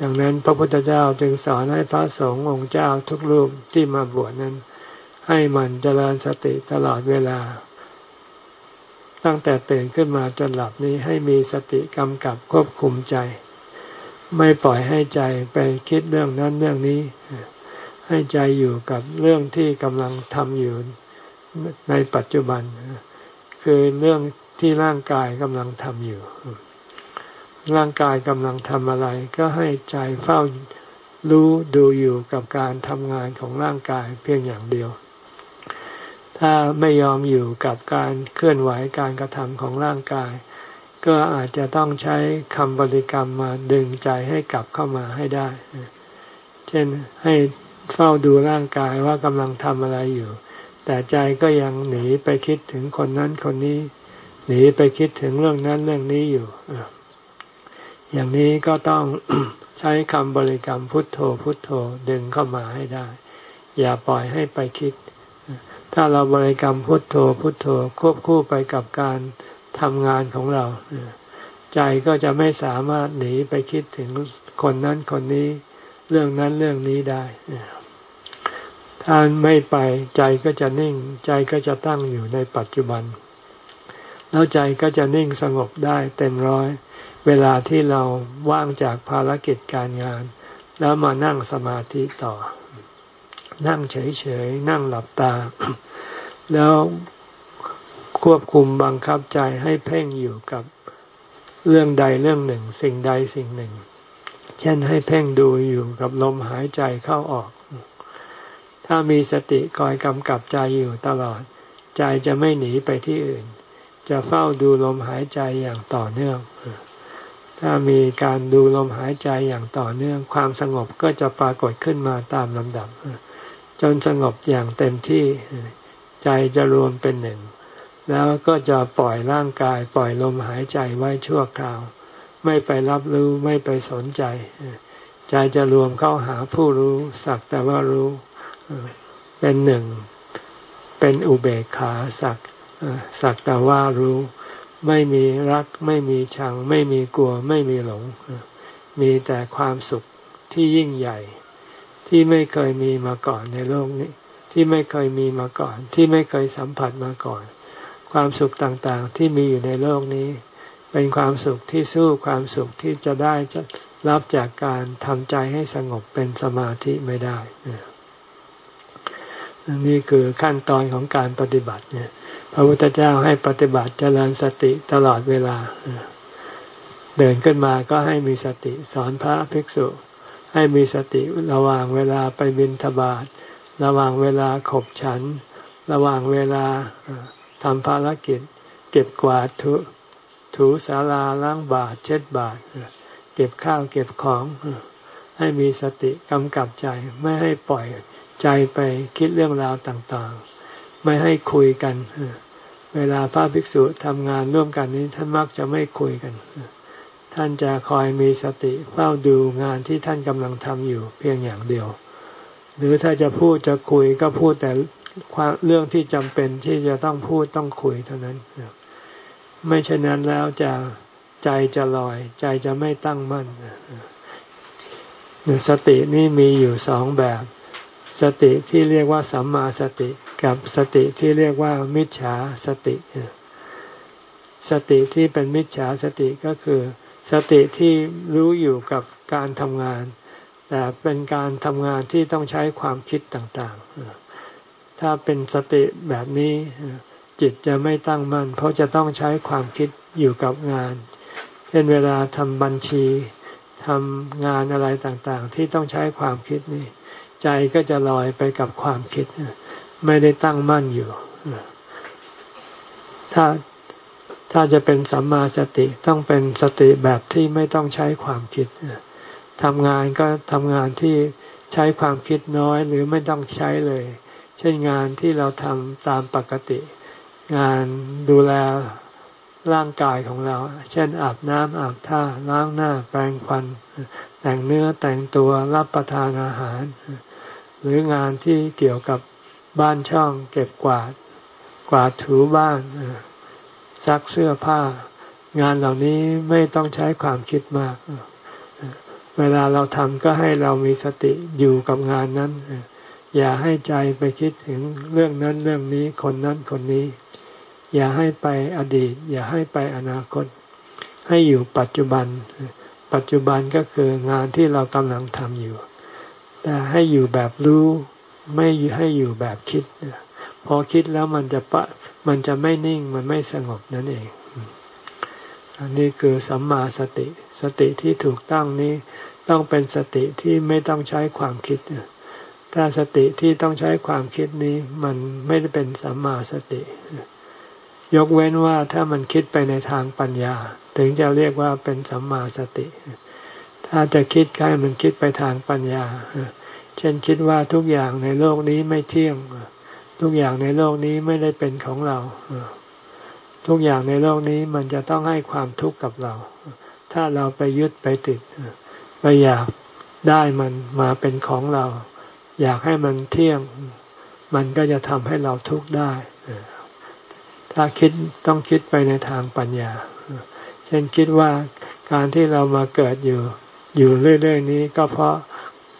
ดังนั้นพระพุทธเจ้าจึงสอนให้พระสงฆ์องค์เจ้าทุกรูปที่มาบวชนั้น ให้มันเจริญสติตลอดเวลา ตั้งแต่ตื่นขึ้นมาจนหลับนี้ให้มีสติกำกับควบคุมใจ ไม่ปล่อยให้ใจไปคิดเรื่องนั้นเรื่องนี้ ให้ใจอยู่กับเรื่องที่กำลังทำอยู่ในปัจจุบัน คือเรื่องที่ร่างกายกำลังทำอยู่ ร่างกายกำลังทำอะไร ก็ให้ใจเฝ้ารู้ดูอยู่กับการทำงานของร่างกายเพียงอย่างเดียว ถ้าไม่ยอมอยู่กับการเคลื่อนไหวการกระทำของร่างกาย ก็อาจจะต้องใช้คำบริกรรมมาดึงใจให้กลับเข้ามาให้ได้ เช่นให้เฝ้าดูร่างกายว่ากำลังทำอะไรอยู่ แต่ใจก็ยังหนีไปคิดถึงคนนั้นคนนี้ หนีไปคิดถึงเรื่องนั้นเรื่องนี้อยู่อย่างนี้ก็ต้องใช้คำบริกรรมพุทโธพุทโธดึงเข้ามาให้ได้ อย่าปล่อยให้ไปคิด ถ้าเราบริกรรมพุทโธพุทโธควบคู่ไปกับการทำงานของเรา ใจก็จะไม่สามารถหนีไปคิดถึงคนนั้นคนนี้ เรื่องนั้นเรื่องนี้ได้ถ้าไม่ไปใจก็จะนิ่ง ใจก็จะตั้งอยู่ในปัจจุบัน แล้วใจก็จะนิ่งสงบได้เต็มร้อย เวลาที่เราว่างจากภารกิจการงาน แล้วมานั่งสมาธิต่อ นั่งเฉยๆ นั่งหลับตา แล้วควบคุมบังคับใจให้เพ่งอยู่กับเรื่องใดเรื่องหนึ่ง สิ่งใดสิ่งหนึ่ง เช่นให้เพ่งดูอยู่กับลมหายใจเข้าออก ถ้ามีสติคอยกำกับใจอยู่ตลอด ใจจะไม่หนีไปที่อื่น จะเฝ้าดูลมหายใจอย่างต่อเนื่อง ถ้ามีการดูลมหายใจอย่างต่อเนื่อง ความสงบก็จะปรากฏขึ้นมาตามลำดับ จนสงบอย่างเต็มที่ ใจจะรวมเป็นหนึ่ง แล้วก็จะปล่อยร่างกายปล่อยลมหายใจไว้ชั่วคราว ไม่ไปรับรู้ไม่ไปสนใจ ใจจะรวมเข้าหาผู้รู้สักแต่ว่ารู้เป็นหนึ่ง เป็นอุเบกขาสักสักแต่ว่ารู้ ไม่มีรัก ไม่มีชัง ไม่มีกลัว ไม่มีหลง มีแต่ความสุขที่ยิ่งใหญ่ ที่ไม่เคยมีมาก่อนในโลกนี้ ที่ไม่เคยมีมาก่อน ที่ไม่เคยสัมผัสมาก่อน ความสุขต่างๆที่มีอยู่ในโลกนี้ เป็นความสุขที่สู้ความสุขที่จะได้จะรับจากการทำใจให้สงบเป็นสมาธิไม่ได้นี่คือขั้นตอนของการปฏิบัติเนี่ย พระพุทธเจ้าให้ปฏิบัติเจริญสติตลอดเวลา เดินขึ้นมาก็ให้มีสติสอนพระภิกษุ ให้มีสติระหว่างเวลาไปบิณฑบาตระหว่างเวลาขบฉัน ระหว่างเวลาทำภารกิจ เก็บกวาดถูถูศาลาล้างบาตรเช็ดบาตรเก็บข้าวเก็บของ ให้มีสติกำกับใจไม่ให้ปล่อยใจไปคิดเรื่องราวต่างๆ ไม่ให้คุยกัน เวลาพระภิกษุทำงานร่วมกันนี้ท่านมักจะไม่คุยกัน ท่านจะคอยมีสติเฝ้าดูงานที่ท่านกำลังทำอยู่เพียงอย่างเดียว หรือถ้าจะพูดจะคุยก็พูดแต่เรื่องที่จำเป็นที่จะต้องพูดต้องคุยเท่านั้น ไม่เช่นนั้นแล้วจะใจจะลอย ใจจะไม่ตั้งมั่นสตินี่มีอยู่สองแบบ สติที่เรียกว่าสัมมาสติกับสติที่เรียกว่ามิจฉาสติ สติที่เป็นมิจฉาสติก็คือ สติที่รู้อยู่กับการทำงาน แต่เป็นการทำงานที่ต้องใช้ความคิดต่างๆ ถ้าเป็นสติแบบนี้จิตจะไม่ตั้งมั่นเพราะจะต้องใช้ความคิดอยู่กับงาน เช่นเวลาทำบัญชีทำงานอะไรต่างๆ ที่ต้องใช้ความคิดนี่ ใจก็จะลอยไปกับความคิด ไม่ได้ตั้งมั่นอยู่ ถ้า ถ้าจะเป็นสัมมาสติต้องเป็นสติแบบที่ไม่ต้องใช้ความคิดทำงานก็ทำงานที่ใช้ความคิดน้อยหรือไม่ต้องใช้เลย เช่นงานที่เราทำตามปกติ งานดูแลร่างกายของเรา เช่นอาบน้ำอาบท่าล้างหน้าแปรงฟัน แต่งเนื้อแต่งตัวรับประทานอาหาร หรืองานที่เกี่ยวกับบ้านช่องเก็บกวาด กวาดถูบ้าน ซักเสื้อผ้า งานเหล่านี้ไม่ต้องใช้ความคิดมาก เวลาเราทำก็ให้เรามีสติอยู่กับงานนั้น อย่าให้ใจไปคิดถึงเรื่องนั้นเรื่องนี้คนนั้นคนนี้ อย่าให้ไปอดีต อย่าให้ไปอนาคต ให้อยู่ปัจจุบัน ปัจจุบันก็คืองานที่เรากำลังทำอยู่ แต่ให้อยู่แบบรู้ไม่ให้อยู่แบบคิด พอคิดแล้วมันจะปะ มันจะไม่นิ่งมันไม่สงบนั่นเอง อันนี้คือสัมมาสติ สติที่ถูกตั้งนี้ต้องเป็นสติที่ไม่ต้องใช้ความคิด ถ้าสติที่ต้องใช้ความคิดนี้ มันไม่ได้เป็นสัมมาสติ ยกเว้นว่าถ้ามันคิดไปในทางปัญญา ถึงจะเรียกว่าเป็นสัมมาสติ ถ้าจะคิดให้มันคิดไปทางปัญญา เช่นคิดว่าทุกอย่างในโลกนี้ไม่เที่ยง ทุกอย่างในโลกนี้ไม่ได้เป็นของเรา ทุกอย่างในโลกนี้มันจะต้องให้ความทุกข์กับเรา ถ้าเราไปยึดไปติด ไปอยากได้มันมาเป็นของเรา อยากให้มันเที่ยง มันก็จะทำให้เราทุกข์ได้ ถ้าคิดต้องคิดไปในทางปัญญา เช่นคิดว่าการที่เรามาเกิดอยู่ อยู่เรื่อย ๆ นี้ก็เพราะ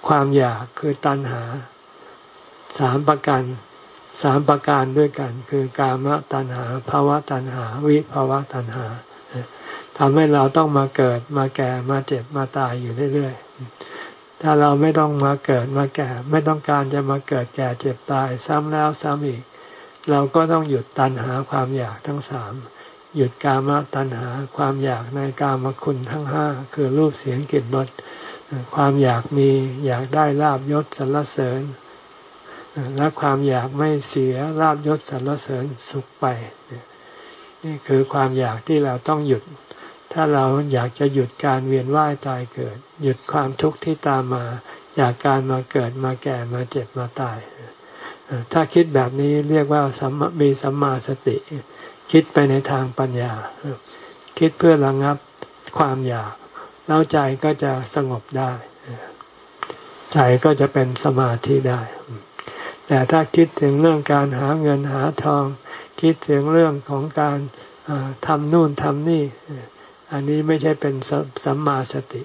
ความอยากคือตัณหาสามประการ สามประการด้วยกัน คือกามตัณหาภาวะตัณหา วิภาวะตัณหาทำให้เราต้องมาเกิดมาแก่มาเจ็บมาตายอยู่เรื่อยๆ ถ้าเราไม่ต้องมาเกิดมาแก่ ไม่ต้องการจะมาเกิดแก่เจ็บตายซ้ำแล้วซ้ำอีก เราก็ต้องหยุดตัณหาความอยากทั้งสามหยุดกามตัณหาความอยากในกามคุณทั้งห้าคือรูปเสียงกลิ่นรสความอยากมีอยากได้ลาบยศสรรเสริญ และความอยากไม่เสียลาบยศสรรเสริญสุขไป นี่คือความอยากที่เราต้องหยุด ถ้าเราอยากจะหยุดการเวียนว่ายตายเกิด หยุดความทุกข์ที่ตามมาอยากการมาเกิดมาแก่มาเจ็บมาตาย ถ้าคิดแบบนี้เรียกว่ามีสัมมาสติ คิดไปในทางปัญญา คิดเพื่อระงับความอยาก แล้วใจก็จะสงบได้ ใจก็จะเป็นสมาธิได้ แต่ถ้าคิดถึงเรื่องการหาเงินหาทอง คิดถึงเรื่องของการทำนู่นทำนี่ อันนี้ไม่ใช่เป็นสัมมาสติ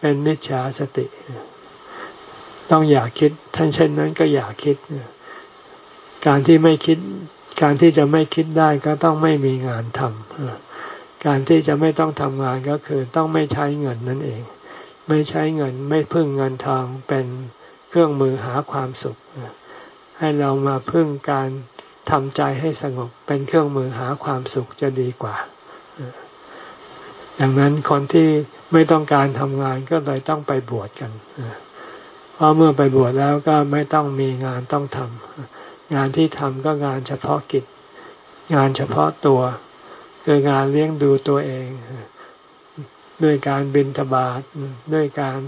เป็นมิจฉาสติ ต้องอย่าคิดท่านเช่นนั้นก็อย่าคิด การที่ไม่คิด การที่จะไม่คิดได้ก็ต้องไม่มีงานทำการที่จะไม่ต้องทำงานก็คือต้องไม่ใช้เงินนั่นเอง ไม่ใช้เงินไม่พึ่งเงินทองเป็นเครื่องมือหาความสุข ให้เรามาพึ่งการทำใจให้สงบเป็นเครื่องมือหาความสุขจะดีกว่า ดังนั้นคนที่ไม่ต้องการทำงานก็เลยต้องไปบวชกัน เพราะเมื่อไปบวชแล้วก็ไม่ต้องมีงานต้องทำ งานที่ทำก็งานเฉพาะกิจ งานเฉพาะตัว คืองานเลี้ยงดูตัวเอง ด้วยการบินทบาทด้วยการ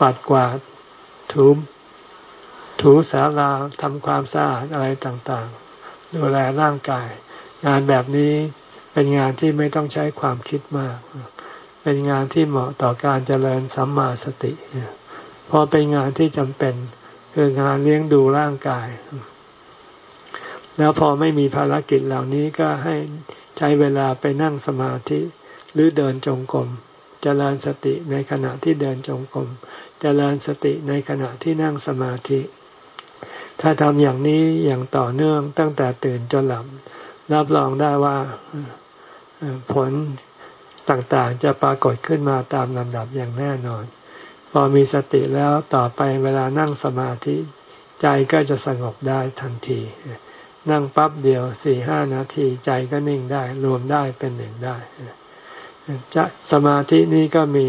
ปัดกวาดถู ถูสาราทำความสะอาดอะไรต่างๆ ดูแลร่างกาย งานแบบนี้เป็นงานที่ไม่ต้องใช้ความคิดมาก เป็นงานที่เหมาะต่อการเจริญสัมมาสติเพราะเป็นงานที่จำเป็นคืองานเลี้ยงดูร่างกาย แล้วพอไม่มีภารกิจเหล่านี้ก็ให้ใช้เวลาไปนั่งสมาธิหรือเดินจงกรมเจริญสติในขณะที่เดินจงกรมเจริญสติในขณะที่นั่งสมาธิ ถ้าทำอย่างนี้อย่างต่อเนื่องตั้งแต่ตื่นจนหลับ รับรองได้ว่าผลต่างๆจะปรากฏขึ้นมาตามลำดับอย่างแน่นอน พอมีสติแล้วต่อไปเวลานั่งสมาธิ ใจก็จะสงบได้ทันที นั่งปั๊บเดียวสี่ห้านาทีใจก็นิ่งได้ รวมได้เป็นหนึ่งได้จะสมาธินี้ก็มี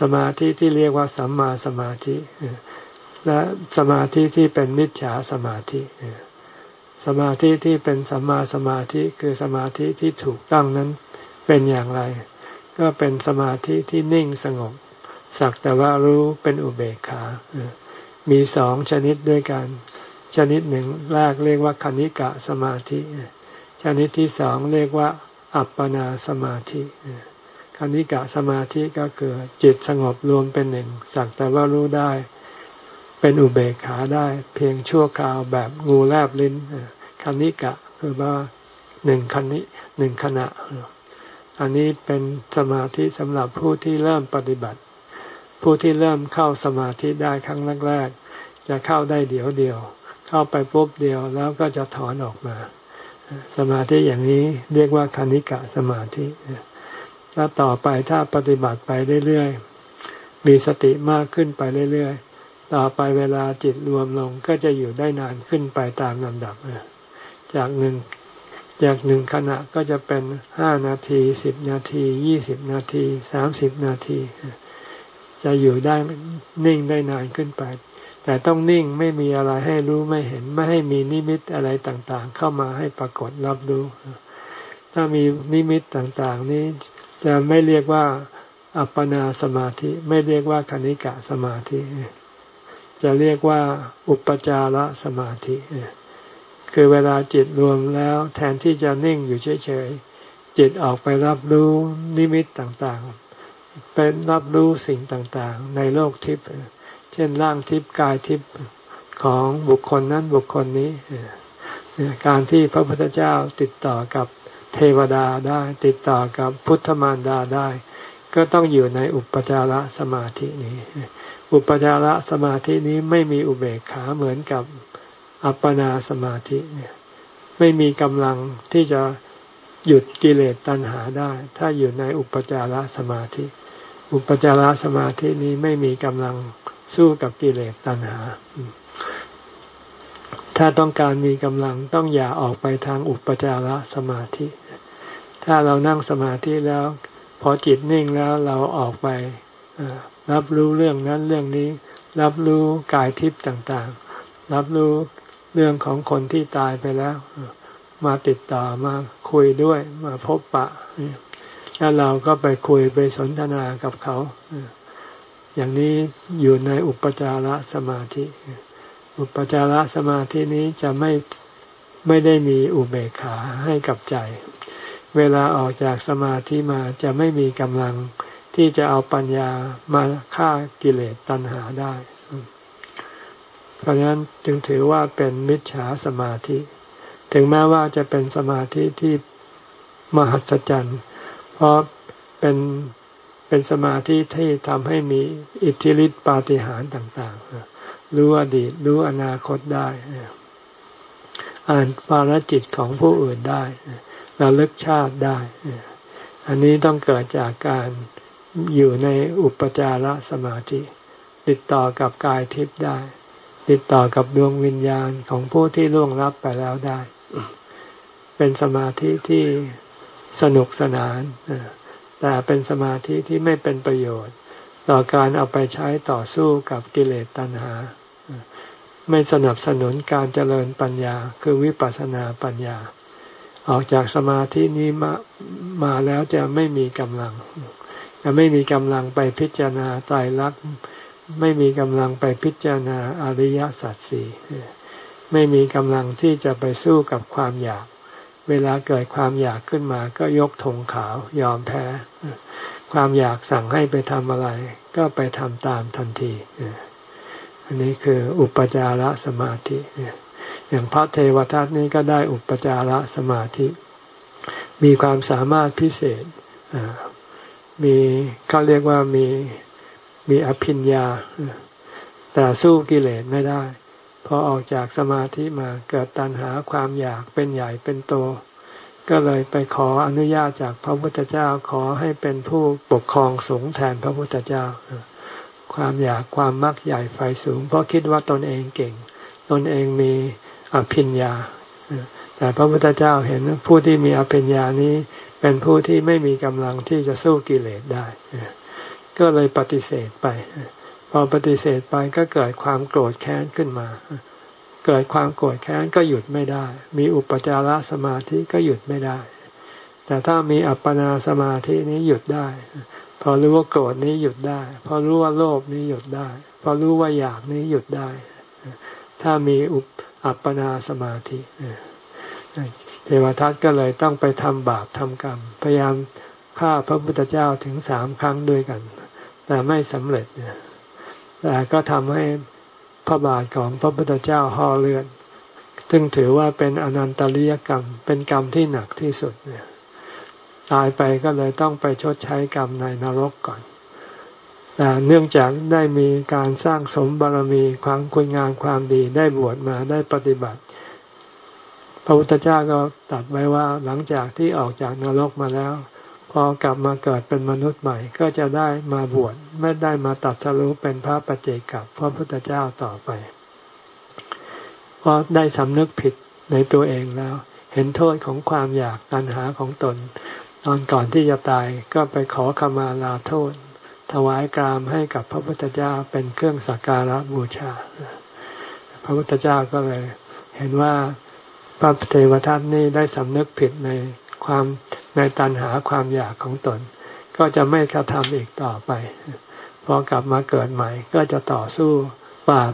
สมาธิที่เรียกว่าสัมมาสมาธิ และสมาธิที่เป็นมิจฉาสมาธิ สมาธิที่เป็นสัมมาสมาธิคือสมาธิที่ถูกตั้งนั้นเป็นอย่างไร ก็เป็นสมาธิที่นิ่งสงบ สักแต่ว่ารู้เป็นอุเบกขา มีสองชนิดด้วยกัน ชนิดหนึ่งแรกเรียกว่าคณิกะสมาธิ ชนิดที่สองเรียกว่า อัปปนาสมาธิคณิกะสมาธิก็คือจิตสงบรวมเป็นหนึ่ง สักแต่ว่ารู้ได้ เป็นอุเบกขาได้เพียงชั่วคราวแบบงูแลบลิ้นคณิกะคือว่าหนึ่งคณิหนึ่งขณะ อันนี้เป็นสมาธิสำหรับผู้ที่เริ่มปฏิบัติ ผู้ที่เริ่มเข้าสมาธิได้ครั้งแรกๆจะเข้าได้เดี๋ยวเดียว เข้าไปปุ๊บเดียวแล้วก็จะถอนออกมา สมาธิอย่างนี้เรียกว่าคณิกะสมาธิแล้วต่อไปถ้าปฏิบัติไปเรื่อยๆมีสติมากขึ้นไปเรื่อยๆ ต่อไปเวลาจิตรวมลงก็จะอยู่ได้นานขึ้นไปตามลำดับจากหนึ่งจากหนึ่งขณะก็จะเป็นห้านาทีสิบนาทียี่สิบนาทีสามสิบนาที จะอยู่ได้นิ่งได้นานขึ้นไป แต่ต้องนิ่งไม่มีอะไรให้รู้ไม่เห็นไม่ให้มีนิมิตอะไรต่างๆ เข้ามาให้ปรากฏรับรู้ ถ้ามีนิมิตต่างๆ นี้จะไม่เรียกว่าอัปปนาสมาธิ ไม่เรียกว่าคณิกะสมาธิ จะเรียกว่าอุปจารสมาธิ คือเวลาจิตรวมแล้วแทนที่จะนิ่งอยู่เฉยๆ จิตออกไปรับรู้นิมิตต่างๆ เป็นรับรู้สิ่งต่างๆ ในโลกทิพย์ เช่นร่างทิพย์กายทิพย์ของบุคคลนั้นบุคคลนี้ การที่พระพุทธเจ้าติดต่อกับเทวดาได้ติดต่อกับพุทธมารดาได้ ก็ต้องอยู่ในอุปจารสมาธินี้ อุปจารสมาธินี้ไม่มีอุเบกขาเหมือนกับอัปปนาสมาธิเนี่ยไม่มีกำลังที่จะหยุดกิเลสตัณหาได้ ถ้าอยู่ในอุปจารสมาธิ อุปจารสมาธินี้ไม่มีกำลังสู้กับกิเลสตัณหา ถ้าต้องการมีกำลังต้องอย่าออกไปทางอุปจารสมาธิ ถ้าเรานั่งสมาธิแล้ว พอจิตนิ่งแล้วเราออกไป รับรู้เรื่องนั้นเรื่องนี้ รับรู้กายทิพย์ต่างๆ รับรู้เรื่องของคนที่ตายไปแล้ว มาติดต่อมาคุยด้วยมาพบปะ แล้วเราก็ไปคุยไปสนทนากับเขา อย่างนี้อยู่ในอุปจารสมาธิ อุปจารสมาธินี้จะไม่ไม่ได้มีอุเบกขาให้กับใจ เวลาออกจากสมาธิมาจะไม่มีกำลัง ที่จะเอาปัญญามาฆ่ากิเลสตัณหาได้ เพราะฉะนั้นจึงถือว่าเป็นมิจฉาสมาธิ ถึงแม้ว่าจะเป็นสมาธิที่มหัศจรรย์ เพราะเป็นเป็นสมาธิที่ทำให้มีอิทธิฤทธิปาฏิหาริย์ต่าง ๆ รู้อดีตรู้อนาคตได้ อ่านปารจิตของผู้อื่นได้ระลึกชาติได้ อันนี้ต้องเกิดจากการ อยู่ในอุปจารสมาธิ ติดต่อกับกายทิพย์ได้ ติดต่อกับดวงวิญญาณของผู้ที่ล่วงลับไปแล้วได้ เป็นสมาธิที่สนุกสนาน แต่เป็นสมาธิที่ไม่เป็นประโยชน์ ต่อการเอาไปใช้ต่อสู้กับกิเลสตัณหา ไม่สนับสนุนการเจริญปัญญา คือวิปัสสนาปัญญา ออกจากสมาธินี้มามาแล้วจะไม่มีกำลัง จะไม่มีกำลังไปพิจารณาไตรลักไม่มีกำลังไปพิจารณาอริยสัจสี่ไม่มีกำลังที่จะไปสู้กับความอยาก เวลาเกิดความอยากขึ้นมาก็ยกธงขาวยอมแพ้ ความอยากสั่งให้ไปทำอะไร ก็ไปทำตามทันทีอันนี้คืออุปจารสมาธิอย่างพระเทวทัตนี้ก็ได้อุปจารสมาธิ มีความสามารถพิเศษ มีเขาเรียกว่ามีมีอภิญญา แต่สู้กิเลสไม่ได้พอออกจากสมาธิมาเกิดตัณหาความอยากเป็นใหญ่เป็นโต ก็เลยไปขออนุญาตจากพระพุทธเจ้าขอให้เป็นผู้ปกครองสงฆ์แทนพระพุทธเจ้า ความอยากความมักใหญ่ไฟสูง เพราะคิดว่าตนเองเก่ง ตนเองมีอภิญญาแต่พระพุทธเจ้าเห็นผู้ที่มีอภิญญานี้ เป็นผู้ที่ไม่มีกำลังที่จะสู้กิเลสได้ ก็เลยปฏิเสธไป พอปฏิเสธไปก็เกิดความโกรธแค้นขึ้นมา เกิดความโกรธแค้นก็หยุดไม่ได้ มีอุปจารสมาธิก็หยุดไม่ได้ แต่ถ้ามีอัปปนาสมาธินี้หยุดได้ พอรู้ว่าโกรธนี้หยุดได้ พอรู้ว่าโลภนี้หยุดได้ พอรู้ว่าอยากนี้หยุดได้ ถ้ามีอุปอัปปนาสมาธิ ทวทัตก็เลยต้องไปทำบาปทำกรรม พยายามฆ่าพระพุทธเจ้าถึงสามครั้งด้วยกัน แต่ไม่สำเร็จเนี่ยแต่ก็ทำให้พระบาทของพระพุทธเจ้าห่อเลือด ซึ่งถือว่าเป็นอนันตริยกรรม เป็นกรรมที่หนักที่สุดเนี่ยตายไปก็เลยต้องไปชดใช้กรรมในนรกก่อนแต่เนื่องจากได้มีการสร้างสมบารมีความคุณงามความดีได้บวชมาได้ปฏิบัติ พระพุทธเจ้าก็ตัดไว้ว่าหลังจากที่ออกจากนรกมาแล้ว พอกลับมาเกิดเป็นมนุษย์ใหม่ก็จะได้มาบวชไม่ได้มาตัดสรุปเป็นพระปัจเจกับพระพุทธเจ้าต่อไปเพราะได้สำนึกผิดในตัวเองแล้ว เห็นโทษของความอยากตัณหาของตน ตอนก่อนที่จะตายก็ไปขอขมาลาโทษ ถวายกรามให้กับพระพุทธเจ้าเป็นเครื่องสักการะบูชา พระพุทธเจ้าก็เลย เห็นว่า พระเทวทัตนี่ได้สำนึกผิดในความในตัณหาความอยากของตน ก็จะไม่กระทำอีกต่อไป พอกลับมาเกิดใหม่ ก็จะต่อสู้ปราบ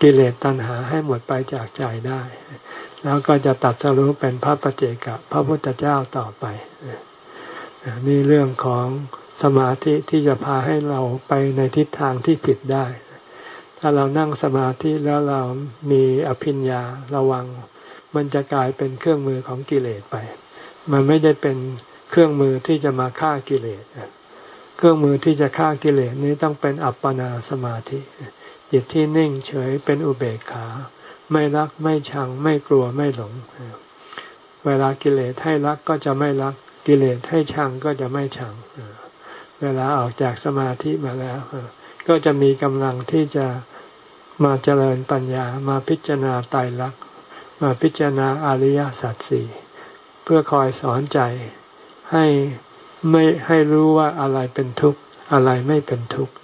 กิเลสตัณหาให้หมดไปจากใจได้ แล้วก็จะตัดสรุปเป็นพระปเจกะพระพุทธเจ้าต่อไป นี่เรื่องของสมาธิที่จะพาให้เราไปในทิศทางที่ผิดได้ ถ้าเรานั่งสมาธิแล้วเรามีอภิญญาระวัง มันจะกลายเป็นเครื่องมือของกิเลสไป มันไม่ได้เป็นเครื่องมือที่จะมาฆ่ากิเลสเครื่องมือที่จะฆ่ากิเลสนี้ต้องเป็นอัปปนาสมาธิจิตที่นิ่งเฉยเป็นอุเบกขา ไม่รักไม่ชังไม่กลัวไม่หลง เวลากิเลสให้รักก็จะไม่รัก กิเลสให้ชังก็จะไม่ชัง เวลาออกจากสมาธิมาแล้ว ก็จะมีกำลังที่จะมาเจริญปัญญามาพิจารณาไตรลักษณ์ มาพิจารณาอริยสัจสี่เพื่อคอยสอนใจ ให้ไม่ให้รู้ว่าอะไรเป็นทุกข์อะไรไม่เป็นทุกข์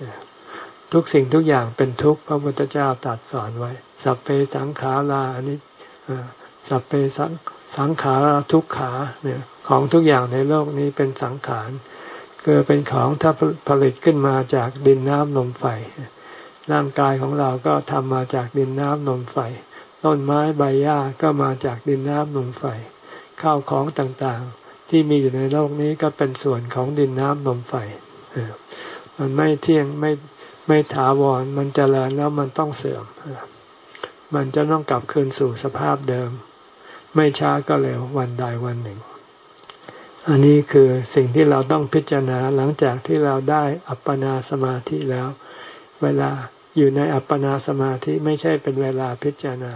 ทุกสิ่งทุกอย่างเป็นทุกข์พระพุทธเจ้าตรัสสอนไว้ สัพเพสังขาราอันนี้สัพเพสังสังขาราทุกขาเนี่ยของทุกอย่างในโลกนี้เป็นสังขารคือเป็นของถ้าผลิตขึ้นมาจากดินน้ำลมไฟร่างกายของเราก็ทำมาจากดินน้ำลมไฟ ต้นไม้ใบหญ้าก็มาจากดินน้ำลมไฟข้าวของต่างๆ ที่มีอยู่ในโลกนี้ก็เป็นส่วนของดินน้ำลมไฟมันไม่เที่ยงไม่ไม่ถาวรมันจเจริญแล้วมันต้องเสื่อมมันจะต้องกลับคืนสู่สภาพเดิม ไม่ช้าก็เร็ววันใดวันหนึ่ง อันนี้คือสิ่งที่เราต้องพิจารณาหลังจากที่เราได้อัปปนาสมาธิแล้ว เวลาอยู่ในอัปปนาสมาธิไม่ใช่เป็นเวลาพิจารณา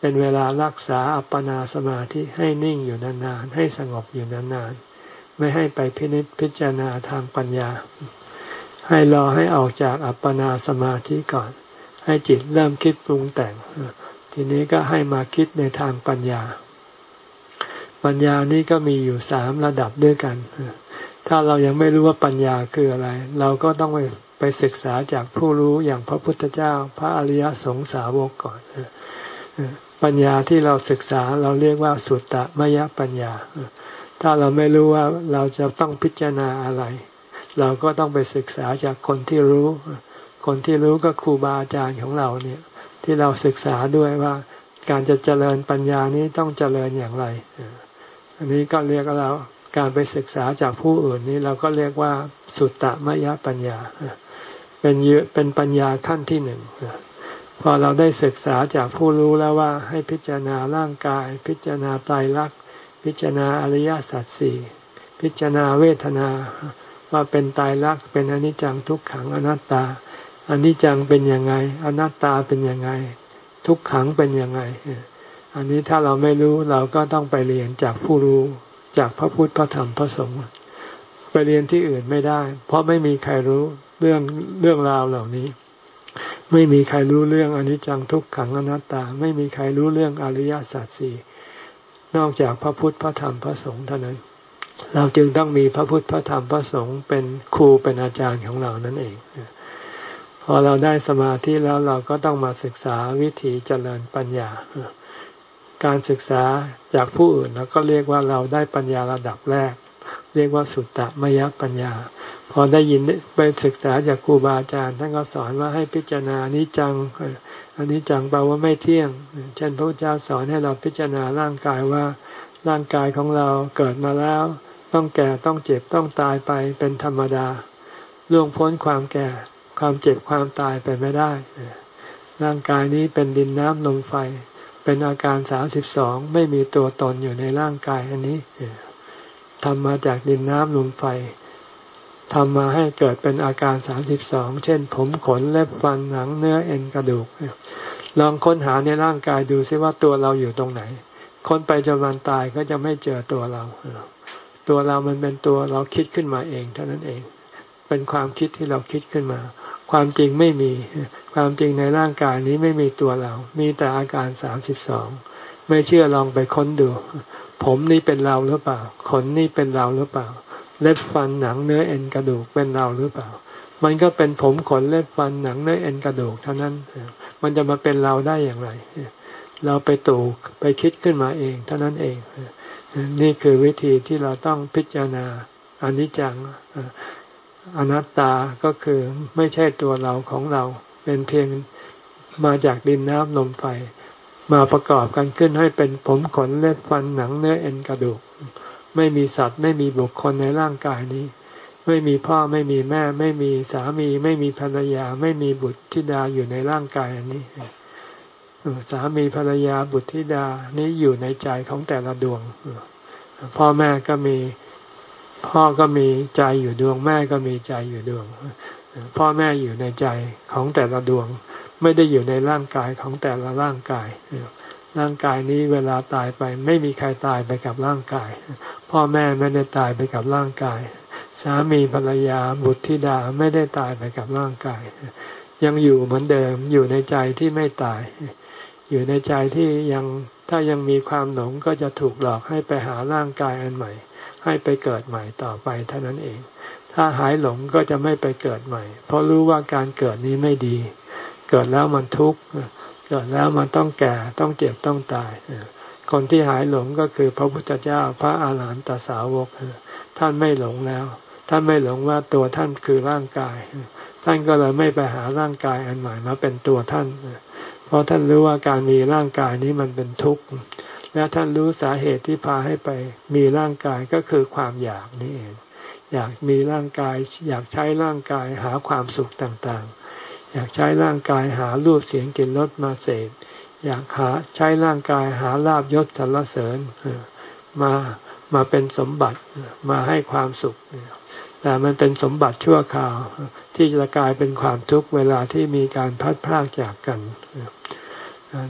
เป็นเวลารักษาอัปปนาสมาธิให้นิ่งอยู่นานๆให้สงบอยู่นานๆไม่ให้ไปพินิจพิจารณาทางปัญญา ให้รอให้ออกจากอัปปนาสมาธิก่อน ให้จิตเริ่มคิดปรุงแต่ง ทีนี้ก็ให้มาคิดในทางปัญญา ปัญญานี้ก็มีอยู่สามระดับด้วยกัน ถ้าเรายังไม่รู้ว่าปัญญาคืออะไร เราก็ต้องไปไปศึกษาจากผู้รู้อย่างพระพุทธเจ้า พระอริยสงสาวกก่อน ปัญญาที่เราศึกษาเราเรียกว่าสุตตะมยปัญญา ถ้าเราไม่รู้ว่าเราจะต้องพิจารณาอะไร เราก็ต้องไปศึกษาจากคนที่รู้ คนที่รู้ก็ครูบาอาจารย์ของเราเนี่ย ที่เราศึกษาด้วยว่าการจะเจริญปัญญานี้ต้องเจริญอย่างไร อันนี้ก็เรียกเราการไปศึกษาจากผู้อื่นนี้เราก็เรียกว่าสุตตะมยปัญญา เป็นเยอะเป็นปัญญาขั้นที่หนึ่ง พอเราได้ศึกษาจากผู้รู้แล้วว่าให้พิจารณาร่างกาย พิจารณาตายรักพิจารณาอริยสัจสี่พิจารณาเวทนาว่าเป็นตายรักเป็นอนิจจังทุกขังอนัตตาอนิจจังเป็นยังไง อนัตตาเป็นยังไง ทุกขังเป็นยังไง อันนี้ถ้าเราไม่รู้เราก็ต้องไปเรียนจากผู้รู้จากพระพุทธพระธรรมพระสงฆ์ไปเรียนที่อื่นไม่ได้ เพราะไม่มีใครรู้เรื่องเรื่องราวเหล่านี้ ไม่มีใครรู้เรื่องอนิจจังทุกขังอนัตตา ไม่มีใครรู้เรื่องอริยสัจสี่นอกจากพระพุทธพระธรรมพระสงฆ์เท่านั้น เราจึงต้องมีพระพุทธพระธรรมพระสงฆ์เป็นครูเป็นอาจารย์ของเรานั่นเอง พอเราได้สมาธิแล้วเราก็ต้องมาศึกษาวิธีเจริญปัญญา การศึกษาจากผู้อื่นเราก็เรียกว่าเราได้ปัญญาระดับแรก เรียกว่าสุตตะมยปัญญา พอได้ยินไปศึกษาจากครูบาอาจารย์ท่านก็สอนว่าให้พิจารณานิจังอันนี้จังแปลว่าไม่เที่ยง เช่นพระเจ้าสอนให้เราพิจารณาร่างกายว่าร่างกายของเราเกิดมาแล้ว ต้องแก่ต้องเจ็บต้องตายไปเป็นธรรมดาล่วงพ้นความแก่ความเจ็บความตายไปไม่ได้ ร่างกายนี้เป็นดินน้ำลมไฟ เป็นอาการสามสิบสองไม่มีตัวตนอยู่ในร่างกายอันนี้ทำมาจากดินน้ำลมไฟ ทำมาให้เกิดเป็นอาการสามสิบสองเช่น ผมขนเล็บฟันหนังเนื้อเอ็นกระดูก ลองค้นหาในร่างกายดูซิว่าตัวเราอยู่ตรงไหน ค้นไปจนวันตายก็จะไม่เจอตัวเรา ตัวเรามันเป็นตัวเราคิดขึ้นมาเอง เท่านั้นเอง เป็นความคิดที่เราคิดขึ้นมา ความจริงไม่มี ความจริงในร่างกายนี้ไม่มีตัวเรา มีแต่อาการสามสิบสองไม่เชื่อลองไปค้นดู ผมนี่เป็นเราหรือเปล่า ขนนี่เป็นเราหรือเปล่า เล็บฟันหนังเนื้อเอ็นกระดูกเป็นเราหรือเปล่า มันก็เป็นผมขนเล็บฟันหนังเนื้อเอ็นกระดูกเท่านั้น มันจะมาเป็นเราได้อย่างไร เราไปตู่ไปคิดขึ้นมาเองเท่านั้นเอง นี่คือวิธีที่เราต้องพิจารณาอนิจจังอนัตตาก็คือไม่ใช่ตัวเราของเรา เป็นเพียงมาจากดินน้ำลมไฟมาประกอบกันขึ้นให้เป็นผมขนเล็บฟันหนังเนื้อเอ็นกระดูก ไม่มีสัตว์ ไม่มีบุคคลในร่างกายนี้ ไม่มีพ่อไม่มีแม่ ไม่มีสามี ไม่มีภรรยา ไม่มีบุตรธิดาอยู่ในร่างกายอันนี้สามีภรรยาบุตรธิดานี้อยู่ในใจของแต่ละดวงพ่อแม่ก็มีพ่อก็มีใจอยู่ดวง แม่ก็มีใจอยู่ดวง พ่อแม่อยู่ในใจของแต่ละดวง ไม่ได้อยู่ในร่างกายของแต่ละร่างกาย ร่างกายนี้เวลาตายไป ไม่มีใครตายไปกับร่างกาย พ่อแม่ไม่ได้ตายไปกับร่างกาย สามีภรรยาบุตรธิดาไม่ได้ตายไปกับร่างกาย ยังอยู่เหมือนเดิมอยู่ในใจที่ไม่ตาย อยู่ในใจที่ยังถ้ายังมีความหลงก็จะถูกหลอกให้ไปหาร่างกายอันใหม่ ให้ไปเกิดใหม่ต่อไปเท่านั้นเอง ถ้าหายหลงก็จะไม่ไปเกิดใหม่ เพราะรู้ว่าการเกิดนี้ไม่ดี เกิดแล้วมันทุกข์ เกิดแล้วมันต้องแก่ต้องเจ็บต้องตาย คนที่หายหลงก็คือพระพุทธเจ้าพระอาหารหันตสาวกท่านไม่หลงแล้ว ท่านไม่หลงว่าตัวท่านคือร่างกาย ท่านก็เลยไม่ไปหาร่างกายอันใหม่มาเป็นตัวท่าน เพราะท่านรู้ว่าการมีร่างกายนี้มันเป็นทุกข์และท่านรู้สาเหตุที่พาให้ไปมีร่างกายก็คือความอยากนี่เองอยากมีร่างกายอยากใช้ร่างกายหาความสุขต่าง อยากใช้ร่างกายหารูปเสียงกลิ่นรสมาเสพอยากหาใช้ร่างกายหาลาบยศสรรเสริญมามาเป็นสมบัติมาให้ความสุข แต่มันเป็นสมบัติชั่วคราว ที่จะกลายเป็นความทุกข์เวลาที่มีการพัดพากจากกัน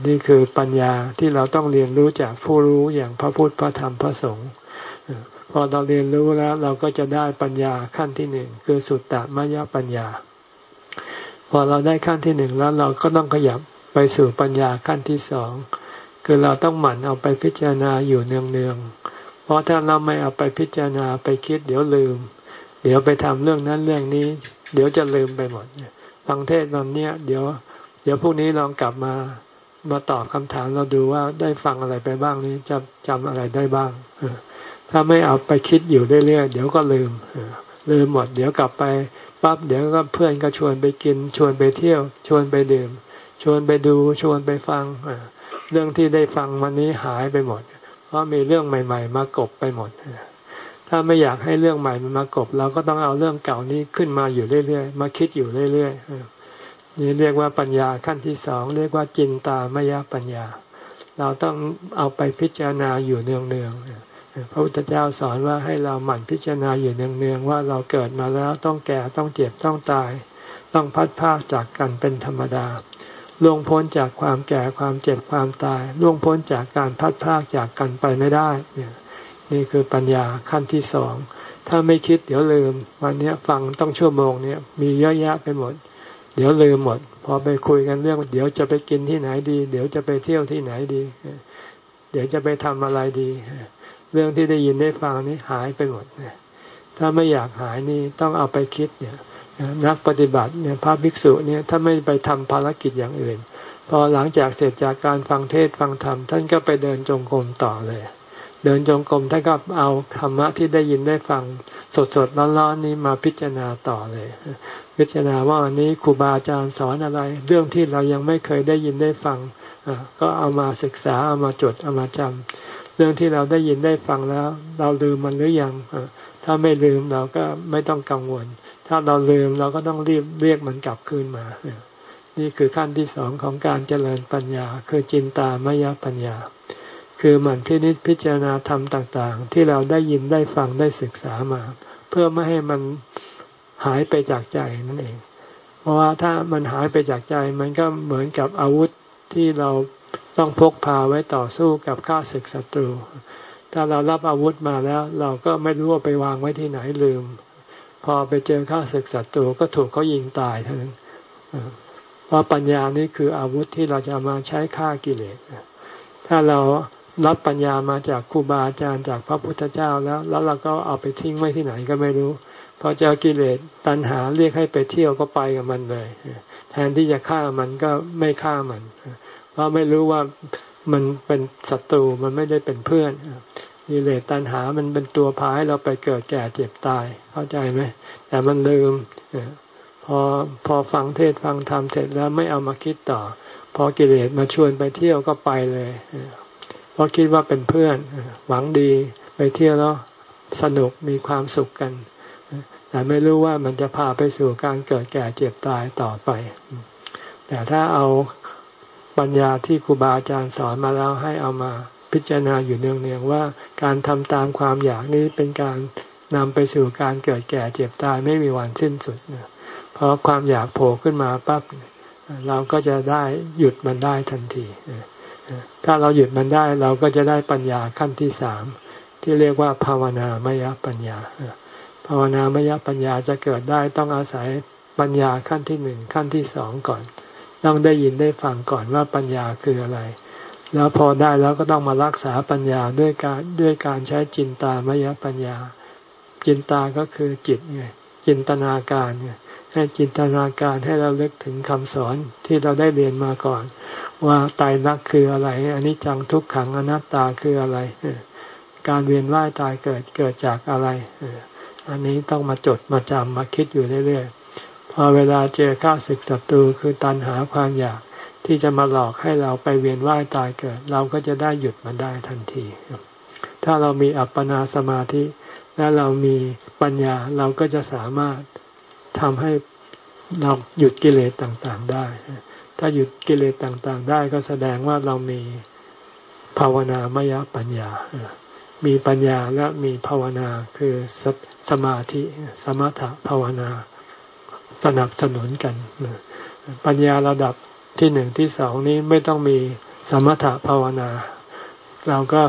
นี่คือปัญญาที่เราต้องเรียนรู้จากผู้รู้อย่างพระพุทธพระธรรมพระสงฆ์พอเราเรียนรู้แล้ว เราก็จะได้ปัญญาขั้นที่หนึ่งคือสุตตมยปัญญา พอเราได้ขั้นที่หนึ่งแล้วเราก็ต้องขยับไปสู่ปัญญาขั้นที่สองคือเราต้องหมั่นเอาไปพิจารณาอยู่เนืองเพราะถ้าเราไม่เอาไปพิจารณาไปคิด เดี๋ยวลืม เดี๋ยวไปทำเรื่องนั้นเรื่องนี้ เดี๋ยวจะลืมไปหมดฟังเทศวันเนี้ยเดี๋ยว เดี๋ยวพรุ่งนี้ลองกลับมามาตอบคำถามเราดูว่าได้ฟังอะไรไปบ้างนี้จะจำอะไรได้บ้างถ้าไม่เอาไปคิดอยู่เรื่อยๆเดี๋ยวก็ลืมลืมหมด เดี๋ยวกลับไป ปั๊บเดี๋ยวก็เพื่อนก็ชวนไปกิน ชวนไปเที่ยว ชวนไปดื่ม ชวนไปดูชวนไปฟังเรื่องที่ได้ฟังวันนี้หายไปหมด เพราะมีเรื่องใหม่ ๆ มากบไปหมดถ้าไม่อยากให้เรื่องใหม่มันมากบเราก็ต้องเอาเรื่องเก่านี้ขึ้นมาอยู่เรื่อย ๆ มาคิดอยู่เรื่อยๆนี่เรียกว่าปัญญาขั้นที่สองเรียกว่าจินตามยปัญญา เราต้องเอาไปพิจารณาอยู่เนืองๆ พระพุทธเจ้าสอนว่าให้เราหมั่นพิจารณาอยู่เนืองๆว่าเราเกิดมาแล้วต้องแก่ต้องเจ็บต้องตาย ต้องพัดพากจากกันเป็นธรรมดาล่วงพ้นจากความแก่ความเจ็บความตายล่วงพ้นจากการพัดพากจากกันไปไม่ได้เนี่ยนี่คือปัญญาขั้นที่สองถ้าไม่คิดเดี๋ยวลืม วันนี้ฟังต้องชั่วโมงเนี่ยมีเยอะแยะไปหมด เดี๋ยวลืมหมด พอไปคุยกันเรื่อง เดี๋ยวจะไปกินที่ไหนดี เดี๋ยวจะไปเที่ยวที่ไหนดี เดี๋ยวจะไปทำอะไรดี เรื่องที่ได้ยินได้ฟังนี้หายไปหมดถ้าไม่อยากหายนี่ต้องเอาไปคิดเนี่ยนักปฏิบัติเนี่ยพระภิกษุเนี่ยถ้าไม่ไปทำภารกิจอย่างอื่น พอหลังจากเสร็จจากการฟังเทศฟังธรรมท่านก็ไปเดินจงกรมต่อเลย เดินจงกรมท่านก็เอาธรรมะที่ได้ยินได้ฟังสดสดร้อนๆนี้มาพิจารณาต่อเลย พิจารณาว่าวันนี้ครูบาอาจารย์สอนอะไร เรื่องที่เรายังไม่เคยได้ยินได้ฟังก็เอามาศึกษาเอามาจดเอามาจำเรื่องที่เราได้ยินได้ฟังแล้ว เราลืมมันหรือยังถ้าไม่ลืมเราก็ไม่ต้องกังวล ถ้าเราลืมเราก็ต้องรีบเรียกมันกลับคืนมา นี่คือขั้นที่สองของการเจริญปัญญา คือจินตามยปัญญา คือหมั่นพินิจพิจารณาธรรมต่างๆ ที่เราได้ยินได้ฟังได้ศึกษามา เพื่อไม่ให้มันหายไปจากใจนั่นเอง เพราะว่าถ้ามันหายไปจากใจมันก็เหมือนกับอาวุธที่เรา ต้องพกพาไว้ต่อสู้กับข้าศึกศัตรู ถ้าเรารับอาวุธมาแล้ว เราก็ไม่รู้ว่าไปวางไว้ที่ไหนลืม พอไปเจอข้าศึกศัตรูก็ถูกเขายิงตายเท่านั้นเพราะปัญญานี้คืออาวุธที่เราจะมาใช้ฆ่ากิเลสถ้าเรารับปัญญามาจากครูบาอาจารย์จากพระพุทธเจ้าแล้ว แล้วเราก็เอาไปทิ้งไว้ที่ไหนก็ไม่รู้พอเจอกิเลสตัณหาเรียกให้ไปเที่ยวก็ไปกับมันเลย แทนที่จะฆ่ามันก็ไม่ฆ่ามัน เพราะไม่รู้ว่ามันเป็นศัตรูมันไม่ได้เป็นเพื่อนกิเลสตัณหา มันเป็นตัวพาให้เราไปเกิดแก่เจ็บตาย เข้าใจไหมแต่มันลืมพอพอฟังเทศฟังธรรมเสร็จแล้วไม่เอามาคิดต่อ พอกิเลสมาชวนไปเที่ยวก็ไปเลยเพราะคิดว่าเป็นเพื่อนหวังดีไปเที่ยวแล้วสนุกมีความสุขกันแต่ไม่รู้ว่ามันจะพาไปสู่การเกิดแก่เจ็บตายต่อไป แต่ถ้าเอา ปัญญาที่ครูบาอาจารย์สอนมาแล้วให้เอามาพิจารณาอยู่เนืองๆว่าการทำตามความอยากนี้เป็นการนำไปสู่การเกิดแก่เจ็บตายไม่มีวันสิ้นสุดเพราะความอยากโผล่ขึ้นมาปั๊บเราก็จะได้หยุดมันได้ทันที ถ้าเราหยุดมันได้เราก็จะได้ปัญญาขั้นที่สามที่เรียกว่าภาวนามยปัญญา ภาวนามยปัญญาจะเกิดได้ต้องอาศัยปัญญาขั้นที่หนึ่งขั้นที่สองก่อน ต้องได้ยินได้ฟังก่อนว่าปัญญาคืออะไร แล้วพอได้แล้วก็ต้องมารักษาปัญญาด้วยการด้วยการใช้จินตามยปัญญา จินตาก็คือจิตไงจินตนาการไงให้จินตนาการให้เราเลึกถึงคำสอนที่เราได้เรียนมาก่อน ว่าตายรักคืออะไรอันนี้จังทุกขังอนัตตาคืออะไร การเวียนว่ายตายเกิดเกิดจากอะไรอันนี้ต้องมาจดมาจำมาคิดอยู่เรื่อยๆ พอเวลาเจอข้าศึกศัตรูคือตันหาความอยากที่จะมาหลอกให้เราไปเวียนว่ายตายเกิด เราก็จะได้หยุดมันได้ทันที ถ้าเรามีอัปปนาสมาธิ และเรามีปัญญาเราก็จะสามารถทำให้เราหยุดกิเลสต่างๆได้ ถ้าหยุดกิเลสต่างๆ ได้ก็แสดงว่าเรามีภาวนามยปัญญา มีปัญญาและมีภาวนาคือสสมาธิ สมถะภาวนา สนับสนุนกันปัญญาระดับที่หนึ่งที่สองนี้ไม่ต้องมีสมถะภาวนา เราก็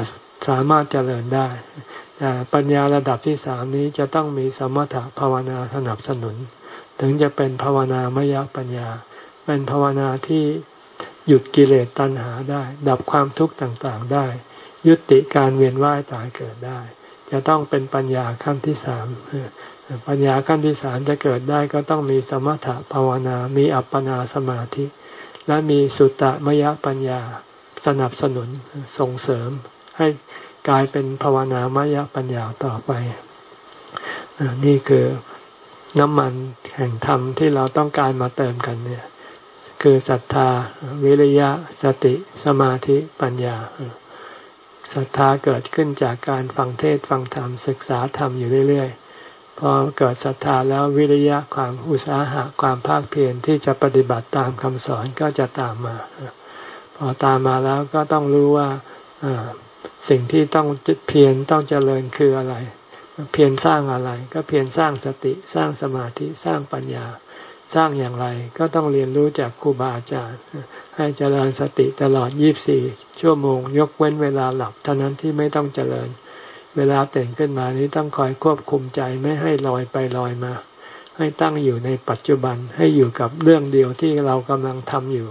สามารถเจริญได้แต่ปัญญาระดับที่สามนี้จะต้องมีสมถะภาวนาสนับสนุน ถึงจะเป็นภาวนามยปัญญา เป็นภาวนาที่หยุดกิเลสตัณหาได้ ดับความทุกข์ต่างๆได้ ยุติการเวียนว่ายตายเกิดได้ จะต้องเป็นปัญญาขั้นที่สาม ปัญญาขั้นที่สามจะเกิดได้ก็ต้องมีสมถะภาวนา มีอัปปนาสมาธิ และมีสุตตมยปัญญาสนับสนุนส่งเสริม ให้กลายเป็นภาวนามยปัญญาต่อไป นี่คือน้ำมันแห่งธรรมที่เราต้องการมาเติมกันเนี่ยคือศรัทธา วิริยะ สติ สมาธิ ปัญญาศรัทธาเกิดขึ้นจากการฟังเทศฟังธรรมศึกษาธรรมอยู่เรื่อยๆ พอเกิดศรัทธาแล้ววิริยะความอุตสาหะความภาคเพียรที่จะปฏิบัติตามคำสอนก็จะตามมา พอตามมาแล้วก็ต้องรู้ว่าสิ่งที่ต้องเพียรต้องเจริญคืออะไร เพียรสร้างอะไร ก็เพียรสร้างสติสร้างสมาธิสร้างปัญญา สร้างอย่างไรก็ต้องเรียนรู้จากครูบาอาจารย์ ให้เจริญสติตลอดยี่บสี่ชั่วโมง ยกเว้นเวลาหลับเท่านั้นที่ไม่ต้องเจริญ เวลาตื่นขึ้นมานี้ต้องคอยควบคุมใจไม่ให้ลอยไปลอยมา ให้ตั้งอยู่ในปัจจุบันให้อยู่กับเรื่องเดียวที่เรากำลังทำอยู่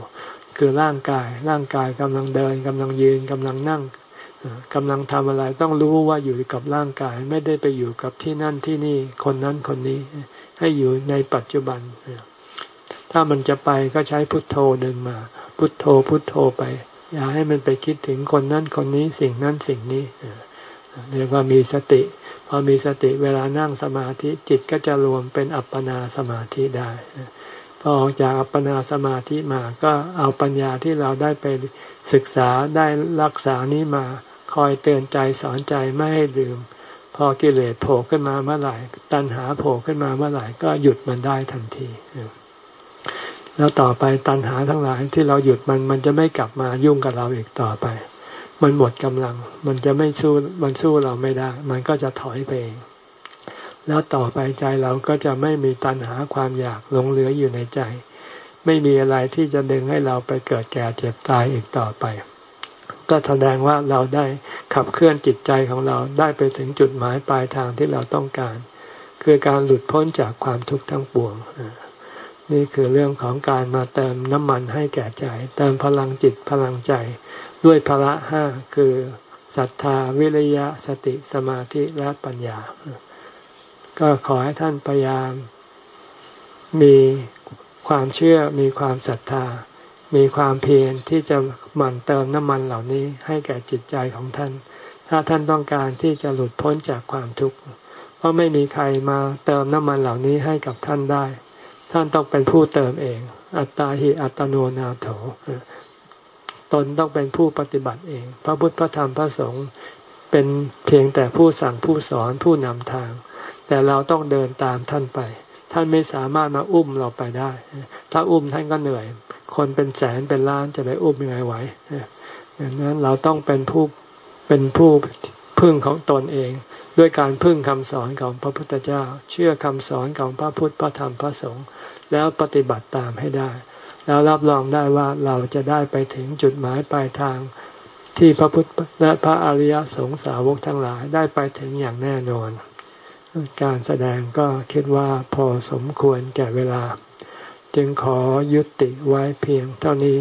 คือร่างกาย ร่างกายกำลังเดินกำลังยืนกำลังนั่งกำลังทำอะไรต้องรู้ว่าอยู่กับร่างกายไม่ได้ไปอยู่กับที่นั่นที่นี่คนนั้นคนนี้ ให้อยู่ในปัจจุบัน ถ้ามันจะไปก็ใช้พุทโธดึงมา พุทโธพุทโธไป อย่าให้มันไปคิดถึงคนนั้นคนนี้สิ่งนั้นสิ่งนี้ เรียกว่ามีสติ พอมีสติเวลานั่งสมาธิจิตก็จะรวมเป็นอัปปนาสมาธิได้พอออกจากอัปปนาสมาธิมาก็เอาปัญญาที่เราได้ไปศึกษาได้รักษานี้มาคอยเตือนใจสอนใจไม่ให้ลืม พอกิเลสโผล่ขึ้นมาเมื่อไหร่ ตัณหาโผล่ขึ้นมาเมื่อไหร่ก็หยุดมันได้ทันทีแล้วต่อไปตัณหาทั้งหลายที่เราหยุดมันมันจะไม่กลับมายุ่งกับเราอีกต่อไป มันหมดกำลัง มันจะไม่สู้มันสู้เราไม่ได้ มันก็จะถอยไปเองแล้วต่อไปใจเราก็จะไม่มีตัณหาความอยากหลงเหลืออยู่ในใจ ไม่มีอะไรที่จะดึงให้เราไปเกิดแก่เจ็บตายอีกต่อไป ก็แสดงว่าเราได้ขับเคลื่อนจิตใจของเราได้ไปถึงจุดหมายปลายทางที่เราต้องการ คือการหลุดพ้นจากความทุกข์ทั้งปวง นี่คือเรื่องของการมาเติมน้ำมันให้แก่ใจ เติมพลังจิตพลังใจ ด้วยพละห้าคือศรัทธาวิริยะสติสมาธิและปัญญา ก็ขอให้ท่านพยายาม มีความเชื่อมีความศรัทธา มีความเพียรที่จะหมั่นเติมน้ำมันเหล่านี้ให้แก่จิตใจของท่าน ถ้าท่านต้องการที่จะหลุดพ้นจากความทุกข์เพราะไม่มีใครมาเติมน้ำมันเหล่านี้ให้กับท่านได้ ท่านต้องเป็นผู้เติมเอง อัตตาหิอัตโนนาโถ ตนต้องเป็นผู้ปฏิบัติเอง พระพุทธพระธรรมพระสงฆ์เป็นเพียงแต่ผู้สั่งผู้สอนผู้นำทาง แต่เราต้องเดินตามท่านไป ท่านไม่สามารถมาอุ้มเราไปได้ ถ้าอุ้มท่านก็เหนื่อย คนเป็นแสนเป็นล้านจะไปอุ้มยังไงไหวดังนั้นเราต้องเป็นผู้เป็นผู้พึ่งของตนเอง ด้วยการพึ่งคำสอนของพระพุทธเจ้า เชื่อคำสอนของพระพุทธพระธรรมพระสงฆ์แล้วปฏิบัติตามให้ได้ แล้วรับรองได้ว่าเราจะได้ไปถึงจุดหมายปลายทางที่พระพุทธและพระอริยสงสาวกทั้งหลายได้ไปถึงอย่างแน่นอน การแสดงก็คิดว่าพอสมควรแก่เวลา จึงขอยุติไว้เพียงเท่านี้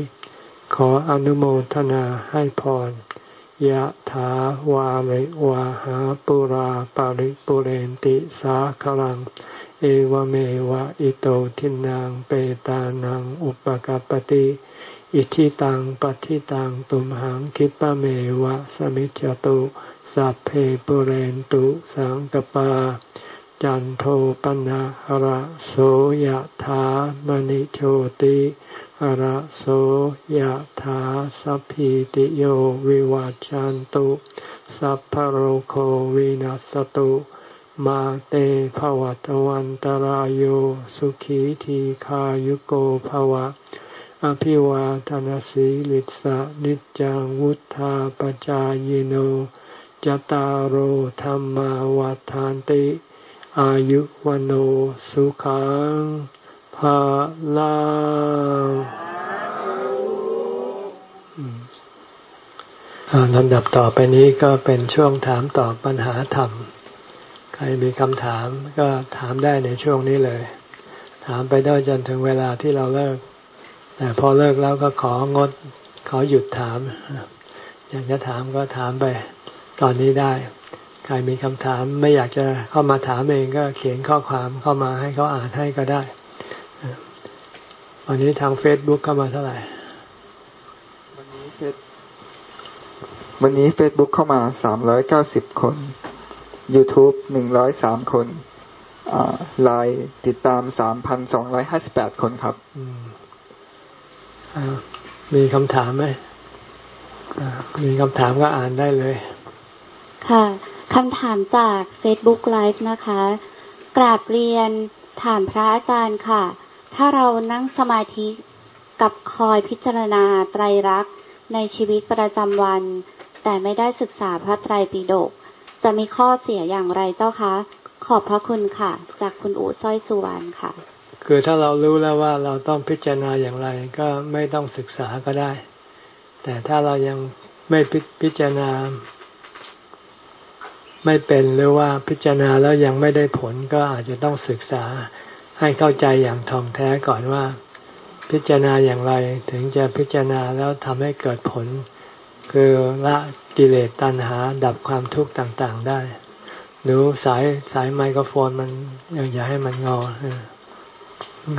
ขออนุโมทนาให้พรยะถาวาริวาหาปุราปาริปุเรนติสาคลัง เอวเมวะอิโตทินังเปตานังอุปกปติอิชิตังปฏิตังตุมหังคิปะเมวะสมิจจตุสัพเพปุเรนตุสังกปา จันโทปนะหระโสยถามณิโชติหระโสยถาสัพพิติโยวิวัจจันตุ สัพพโรโควินัสตุ มาเตภวัตวันตารโยสุขีทีขายุโกภวะ อภิวาทานสีลิสะนิจังวุธาปจายโนจตารโหธรรมวาทานติ อายุวันโอสุขังภาลาลำดับต่อไปนี้ก็เป็นช่วงถามตอบปัญหาธรรม รมีคำถามก็ถามได้ในช่วงนี้เลย ถามไปได้จนถึงเวลาที่เราเลิก แต่พอเลิกแล้วก็ของด ขอหยุดถาม อยากจะถามก็ถามไปตอนนี้ได้ ใครมีคำถามไม่อยากจะเข้ามาถามเองก็เขียนข้อความเข้ามาให้เขาอ่านให้ก็ได้วันนี้ทางเฟซบุ๊กเข้ามาเท่าไหร่ วันนี้เฟซวันนี้เฟซบุ๊กเข้ามาสามร้อยเก้าสิบคน YouTube หนึ่งร้อยสามคนไลน์ติดตามสามพันสองร้อยห้าสิบแปดคนครับมีคำถามไหมมีคำถามก็อ่านได้เลย ค่ะคำถามจาก Facebook Live นะคะ กราบเรียนถามพระอาจารย์ค่ะ ถ้าเรานั่งสมาธิกับคอยพิจารณาไตรลักษณ์ในชีวิตประจำวัน แต่ไม่ได้ศึกษาพระไตรปิฎก จะมีข้อเสียอย่างไรเจ้าคะ ขอบพระคุณค่ะ จากคุณอู๋สร้อยสุวรรณค่ะ คือถ้าเรารู้แล้วว่าเราต้องพิจารณาอย่างไรก็ไม่ต้องศึกษาก็ได้ แต่ถ้าเรายังไม่พิจารณา ไม่เป็นหรือว่าพิจารณาแล้วยังไม่ได้ผลก็อาจจะต้องศึกษาให้เข้าใจอย่างท่องแท้ก่อนว่า พิจารณาอย่างไรถึงจะพิจารณาแล้วทำให้เกิดผล คือละ กิเลสตัณหา ดับความทุกข์ต่างๆได้หรือสายสายไมโครโฟนมันอย่าให้มันงอ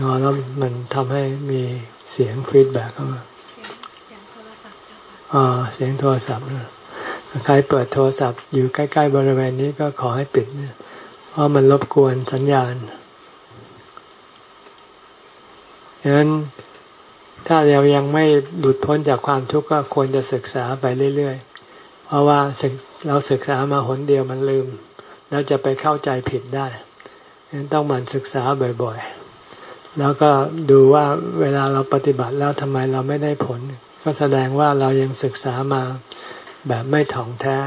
งอแล้วมันทำให้มีเสียงฟีดแบ็กเข้ามาอ่าเสียงโทรศัพท์ใครเปิดโทรศัพท์อยู่ใกล้ ๆ บริเวณนี้ก็ขอให้ปิดเนี่ยเพราะมันรบกวนสัญญาณฉะนั้นถ้าเรายังไม่หลุดพ้นจากความทุกข์ก็ควรจะศึกษาไปเรื่อย ๆ เพราะว่าเราศึกษามาหนเดียวมันลืม แล้วจะไปเข้าใจผิดได้ฉะนั้นต้องหมั่นศึกษาบ่อยๆ แล้วก็ดูว่าเวลาเราปฏิบัติแล้วทำไมเราไม่ได้ผล ก็แสดงว่าเรายังศึกษามาแบบไม่ถ่องแท้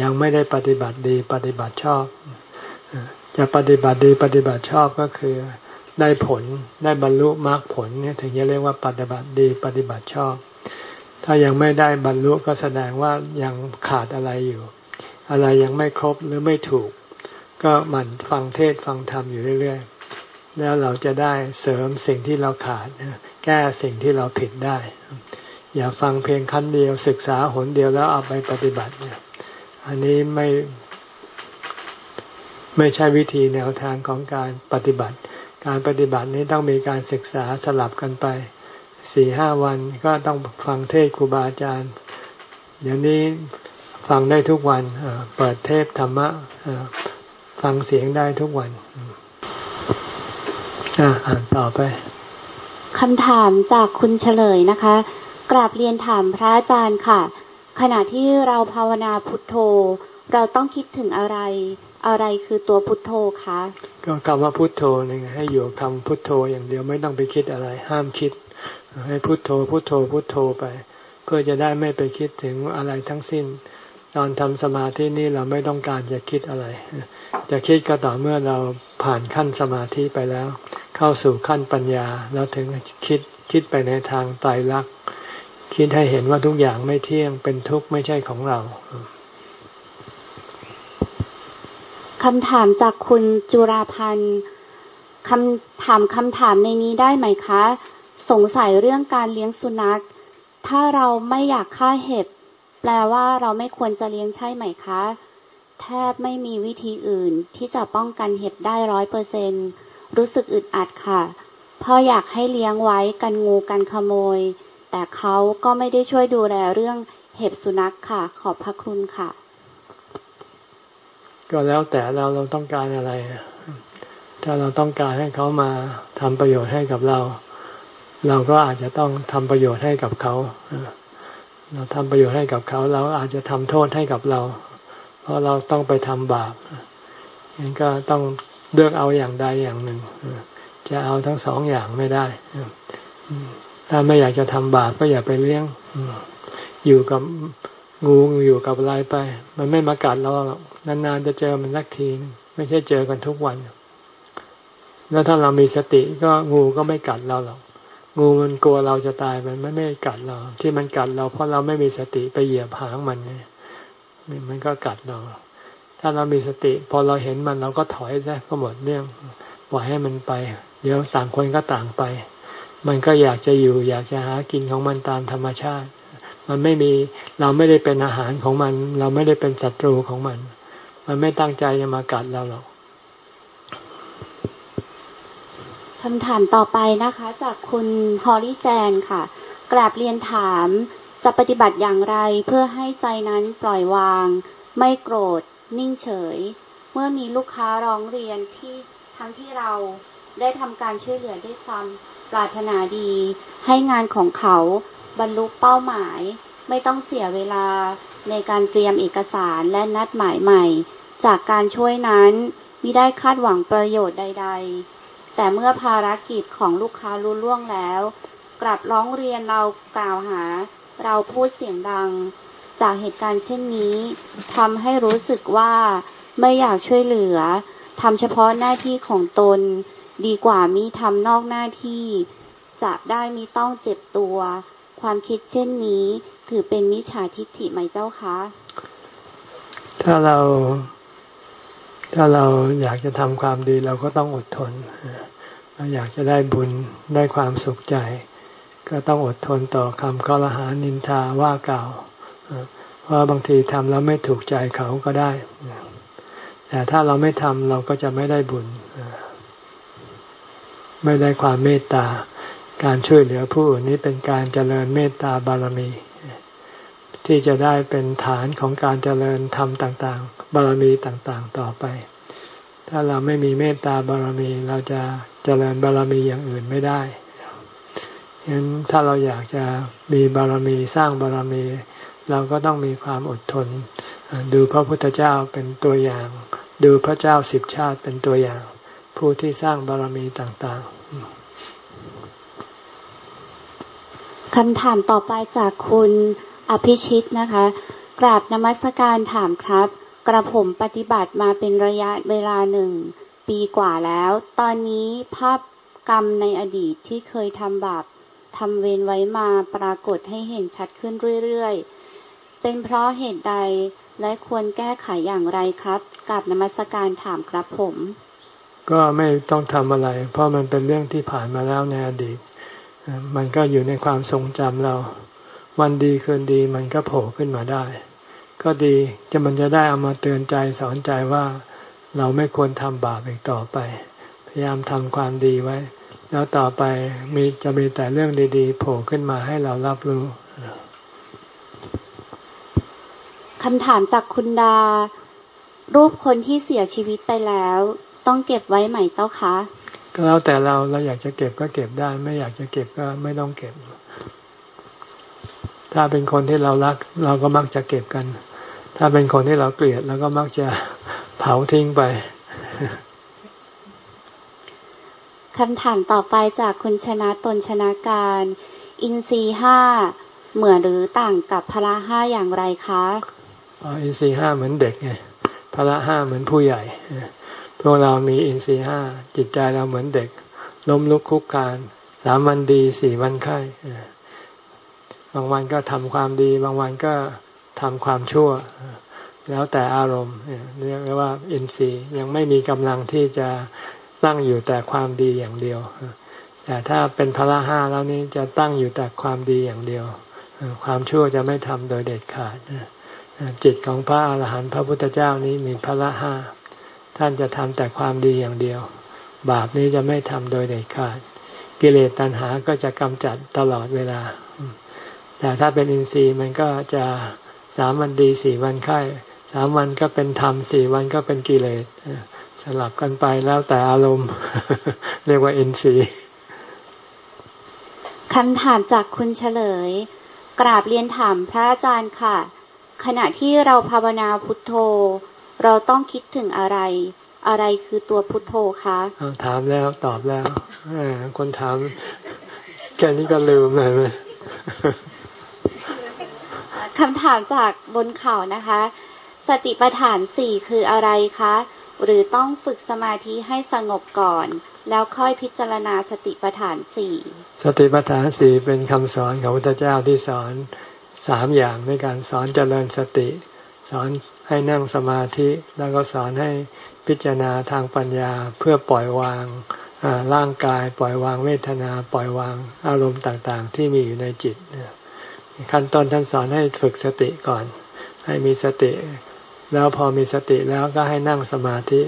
ยังไม่ได้ปฏิบัติดีปฏิบัติชอบ จะปฏิบัติดีปฏิบัติชอบก็คือได้ผลได้บรรลุมรรคผลเนี่ยถึงจะเรียกว่าปฏิบัติดีปฏิบัติชอบ ถ้ายังไม่ได้บรรลุก็แสดงว่ายังขาดอะไรอยู่ อะไรยังไม่ครบหรือไม่ถูก ก็หมั่นฟังเทศฟังธรรมอยู่เรื่อยๆ แล้วเราจะได้เสริมสิ่งที่เราขาด แก้สิ่งที่เราผิดได้ อย่าฟังเพียงขั้นเดียวศึกษาหนเดียวแล้วเอาไปปฏิบัติเนี่ยอันนี้ไม่ ไม่ใช่วิธีแนวทางของการปฏิบัติ การปฏิบัตินี้ต้องมีการศึกษาสลับกันไป สี่ห้าวันก็ต้องฟังเทศครูบาอาจารย์ เดี๋ยวนี้ฟังได้ทุกวันเปิดเทศธรรมะฟังเสียงได้ทุกวันอ่านต่อไปคำถามจากคุณเฉลยนะคะ กราบเรียนถามพระอาจารย์ค่ะ ขณะที่เราภาวนาพุทโธ เราต้องคิดถึงอะไร อะไรคือตัวพุทโธคะก็คำว่าพุทโธนี่ให้อยู่คำพุทโธอย่างเดียวไม่ต้องไปคิดอะไร ห้ามคิด ให้พุทโธพุทโธพุทโธไป เพื่อจะได้ไม่ไปคิดถึงอะไรทั้งสิ้น ตอนทำสมาธินี่เราไม่ต้องการจะคิดอะไร จะคิดก็ต่อเมื่อเราผ่านขั้นสมาธิไปแล้ว เข้าสู่ขั้นปัญญาแล้วถึงคิดคิดไปในทางไตรลักษณ์คิดให้เห็นว่าทุกอย่างไม่เที่ยงเป็นทุกข์ไม่ใช่ของเราคำถามจากคุณจุราพันธ์คำถามคำถามในนี้ได้ไหมคะ สงสัยเรื่องการเลี้ยงสุนัข ถ้าเราไม่อยากฆ่าเห็บ แปลว่าเราไม่ควรจะเลี้ยงใช่ไหมคะ แทบไม่มีวิธีอื่นที่จะป้องกันเห็บได้ร้อยเปอร์เซนรู้สึกอึดอัดค่ะพ่ออยากให้เลี้ยงไว้กันงูกันขโมย แต่เขาก็ไม่ได้ช่วยดูแลเรื่องเห็บสุนัขค่ะ ขอบพระคุณค่ะ ก็แล้วแต่เราเราต้องการอะไร ถ้าเราต้องการให้เขามาทำประโยชน์ให้กับเรา เราก็อาจจะต้องทำประโยชน์ให้กับเขาเราทำประโยชน์ให้กับเขา เราอาจจะทำโทษให้กับเรา เพราะเราต้องไปทำบาปงั้นก็ต้องเลือกเอาอย่างใดอย่างหนึ่งจะเอาทั้งสองอย่างไม่ได้ถ้าไม่อยากจะทำบาปก็อย่าไปเลี้ยงอยู่กับงูอยู่กับอะไรไป มันไม่มากัดเราหรอกนานๆจะเจอมันสักทีไม่ใช่เจอกันทุกวัน แล้วถ้าเรามีสติก็งูก็ไม่กัดเราหรอก งูมันกลัวเราจะตายมันไม่ไม่กัดเรา ที่มันกัดเราเพราะเราไม่มีสติไปเหยียบหางมันไงมันก็กัดเรา ถ้าเรามีสติ พอเราเห็นมันเราก็ถอยซะก็หมดเรื่องปล่อยให้มันไป เดี๋ยวต่างคนก็ต่างไป มันก็อยากจะอยู่ อยากจะหากินของมันตามธรรมชาติมมันไม่มีเราไม่ได้เป็นอาหารของมัน เราไม่ได้เป็นศัตรูของมัน มันไม่ตั้งใจจะมากัดเราหรอก คำถามต่อไปนะคะ จากคุณฮอริแจนค่ะ กราบเรียนถามจะปฏิบัติอย่างไรเพื่อให้ใจนั้นปล่อยวาง ไม่โกรธ นิ่งเฉย เมื่อมีลูกค้าร้องเรียนที่ทั้งที่เราได้ทำการช่วยเหลือด้วยความปรารถนาดี ให้งานของเขาบรรลุเป้าหมาย ไม่ต้องเสียเวลาในการเตรียมเอกสารและนัดหมายใหม่ จากการช่วยนั้นมิได้คาดหวังประโยชน์ใด ๆ แต่เมื่อภารกิจของลูกค้ารู้ล่วงแล้ว กลับร้องเรียนเรากล่าวหา เราพูดเสียงดัง จากเหตุการณ์เช่นนี้ทำให้รู้สึกว่าไม่อยากช่วยเหลือทำเฉพาะหน้าที่ของตน ดีกว่ามิทำนอกหน้าที่ จะได้มิต้องเจ็บตัว ความคิดเช่นนี้ถือเป็นมิจฉาทิฏฐิไหมเจ้าคะ ถ้าเรา ถ้าเราอยากจะทำความดีเราก็ต้องอดทนเราอยากจะได้บุญได้ความสุขใจ ก็ต้องอดทนต่อคำกล่หานินทาว่ากล่าวเพราะบางทีทำแล้วไม่ถูกใจเขาก็ได้ แต่ถ้าเราไม่ทำเราก็จะไม่ได้บุญ ไม่ได้ความเมตตา การช่วยเหลือผู้อื่นนี้เป็นการเจริญเมตตาบารมี ที่จะได้เป็นฐานของการเจริญธรรมต่างๆ บารมีต่างๆต่อไป ถ้าเราไม่มีเมตตาบารมีเราจะเจริญบารมีอย่างอื่นไม่ได้ฉะนั้นถ้าเราอยากจะมีบารมีสร้างบารมี เราก็ต้องมีความอดทน ดูพระพุทธเจ้าเป็นตัวอย่าง ดูพระเจ้าสิบชาติเป็นตัวอย่าง ผู้ที่สร้างบารมีต่างๆคำถามต่อไปจากคุณอภิชิตนะคะ กราบนมัสการถามครับ กระผมปฏิบัติมาเป็นระยะเวลาหนึ่ง ปีกว่าแล้ว ตอนนี้ภาพกรรมในอดีตที่เคยทำบาปทำเวรไว้มาปรากฏให้เห็นชัดขึ้นเรื่อยๆ เป็นเพราะเหตุใดและควรแก้ไขอย่างไรครับกับนมัสการถามครับผม ก็ไม่ต้องทำอะไร เพราะมันเป็นเรื่องที่ผ่านมาแล้วในอดีต มันก็อยู่ในความทรงจำเรา วันดีคืนดีมันก็โผล่ขึ้นมาได้ ก็ดีจะมันจะได้เอามาเตือนใจสอนใจว่าเราไม่ควรทำบาปอีกต่อไป พยายามทำความดีไว้ แล้วต่อไปมีจะมีแต่เรื่องดีๆ โผล่ขึ้นมาให้เรารับรู้คำถามจากคุณดา รูปคนที่เสียชีวิตไปแล้ว ต้องเก็บไว้ไหมเจ้าคะก็แล้วแต่เราเราอยากจะเก็บก็เก็บได้ ไม่อยากจะเก็บก็ไม่ต้องเก็บ ถ้าเป็นคนที่เรารัก เราก็มักจะเก็บกัน ถ้าเป็นคนที่เราเกลียดเราก็มักจะเผาทิ้งไปคำถามต่อไปจากคุณชนะตนชนะการ อินทรีห้าเหมือนหรือต่างกับพละห้าอย่างไรคะอินทรีห้าเหมือนเด็กไงพละห้าเหมือนผู้ใหญ่พวกเรามีอินทรีห้าจิตใจเราเหมือนเด็ก ล้มลุกคุกการสามวันดีสี่วันไข้บางวันก็ทำความดี บางวันก็ ทำความชั่ว แล้วแต่อารมณ์เรียกว่าอินทรีย์ยังไม่มีกำลังที่จะตั้งอยู่แต่ความดีอย่างเดียว แต่ถ้าเป็นพละห้าแล้วนี้จะตั้งอยู่แต่ความดีอย่างเดียว ความชั่วจะไม่ทำโดยเด็ดขาดจิตของพระอาหารหันต์พระพุทธเจ้านี้มีพระห้าท่านจะทำแต่ความดีอย่างเดียว บาปนี้จะไม่ทำโดยเด็ดขาด กิเลสตัณหาก็จะกำจัดตลอดเวลา แต่ถ้าเป็นอินทรีย์มันก็จะ สามวันดีสี่วันไข้สามวันก็เป็นธรรมสี่วันก็เป็นกิเลสสลับกันไปแล้วแต่อารมณ์ เรียกว่าอินทรีย์คำถามจากคุณเฉลย กราบเรียนถามพระอาจารย์ค่ะ ขณะที่เราภาวนาพุทโธ เราต้องคิดถึงอะไร อะไรคือตัวพุทโธคะถามแล้วตอบแล้วคนถามแค่นี้ก็ลืมเลยไหม คำถามจากบนเขานะคะ สติปัฏฐานสี่คืออะไรคะ หรือต้องฝึกสมาธิให้สงบก่อน แล้วค่อยพิจารณาสติปัฏฐานสี่สติปัฏฐานสี่เป็นคำสอนของพระพุทธเจ้าที่สอนสามอย่างในการสอนเจริญสติ สอนให้นั่งสมาธิแล้วก็สอนให้พิจารณาทางปัญญาเพื่อปล่อยวางร่างกายปล่อยวางเวทนาปล่อยวางอารมณ์ต่างๆ ที่มีอยู่ในจิต ขั้นตอนท่านสอนให้ฝึกสติก่อน ให้มีสติ แล้วพอมีสติแล้วก็ให้นั่งสมาธิ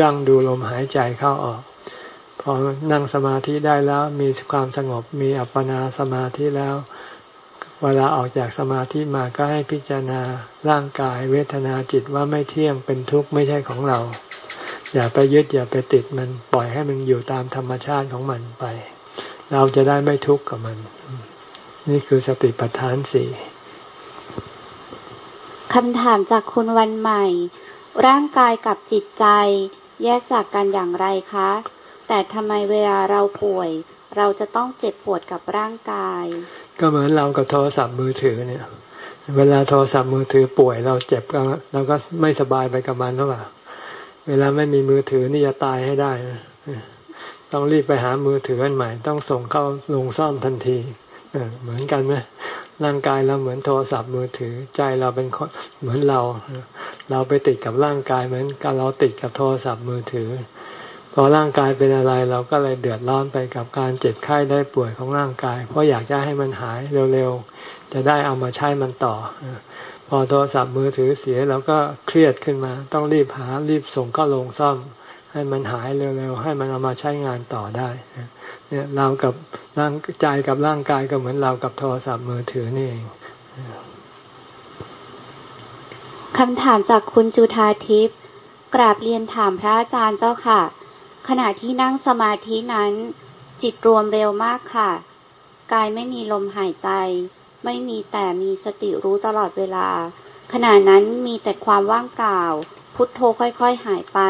ดั้งดูลมหายใจเข้าออก พอนั่งสมาธิได้แล้วมีความสงบมีอัปปนาสมาธิแล้ว เวลาออกจากสมาธิมาก็ให้พิจารณาร่างกายเวทนาจิตว่าไม่เที่ยงเป็นทุกข์ไม่ใช่ของเรา อย่าไปยึดอย่าไปติดมันปล่อยให้มันอยู่ตามธรรมชาติของมันไป เราจะได้ไม่ทุกข์กับมัน นี่คือสติปัฏฐานสี่คำถามจากคุณวันใหม่ ร่างกายกับจิตใจ แยกจากกันอย่างไรคะ แต่ทำไมเวลาเราป่วย เราจะต้องเจ็บปวดกับร่างกาย ก็เหมือนเรากับโทรศัพท์มือถือเนี่ย เวลาโทรศัพท์มือถือป่วยเราเจ็บก็เราก็ไม่สบายไปกับมันหรือเปล่าเวลาไม่มีมือถือนี่จะตายให้ได้ ต้องรีบไปหามือถืออันใหม่ ต้องส่งเข้าลงซ่อมทันที เหมือนกันไหมร่างกายเราเหมือนโทรศัพท์มือถือ ใจเราเป็นเหมือนเรา เราไปติดกับร่างกายเหมือนกับเราติดกับโทรศัพท์มือถือ พอร่างกายเป็นอะไรเราก็เลยเดือดร้อนไปกับการเจ็บไข้ได้ป่วยของร่างกาย เพราะอยากจะให้มันหายเร็วๆ จะได้เอามาใช้มันต่อ พอโทรศัพท์มือถือเสียเราก็เครียดขึ้นมา ต้องรีบหารีบส่งก็ลงซ่อม ให้มันหายเร็วๆให้มันเอามาใช้งานต่อได้เนี่ยเรากับร่างใจกับร่างกายก็เหมือนเรากับโทรศัพท์มือถือนี่เองคำถามจากคุณจุธาทิพย์กราบเรียนถามพระอาจารย์เจ้าค่ะ ขณะที่นั่งสมาธินั้น จิตรวมเร็วมากค่ะ กายไม่มีลมหายใจ ไม่มีแต่มีสติรู้ตลอดเวลา ขณะนั้นมีแต่ความว่างเปล่า พุทโธค่อยๆหายไป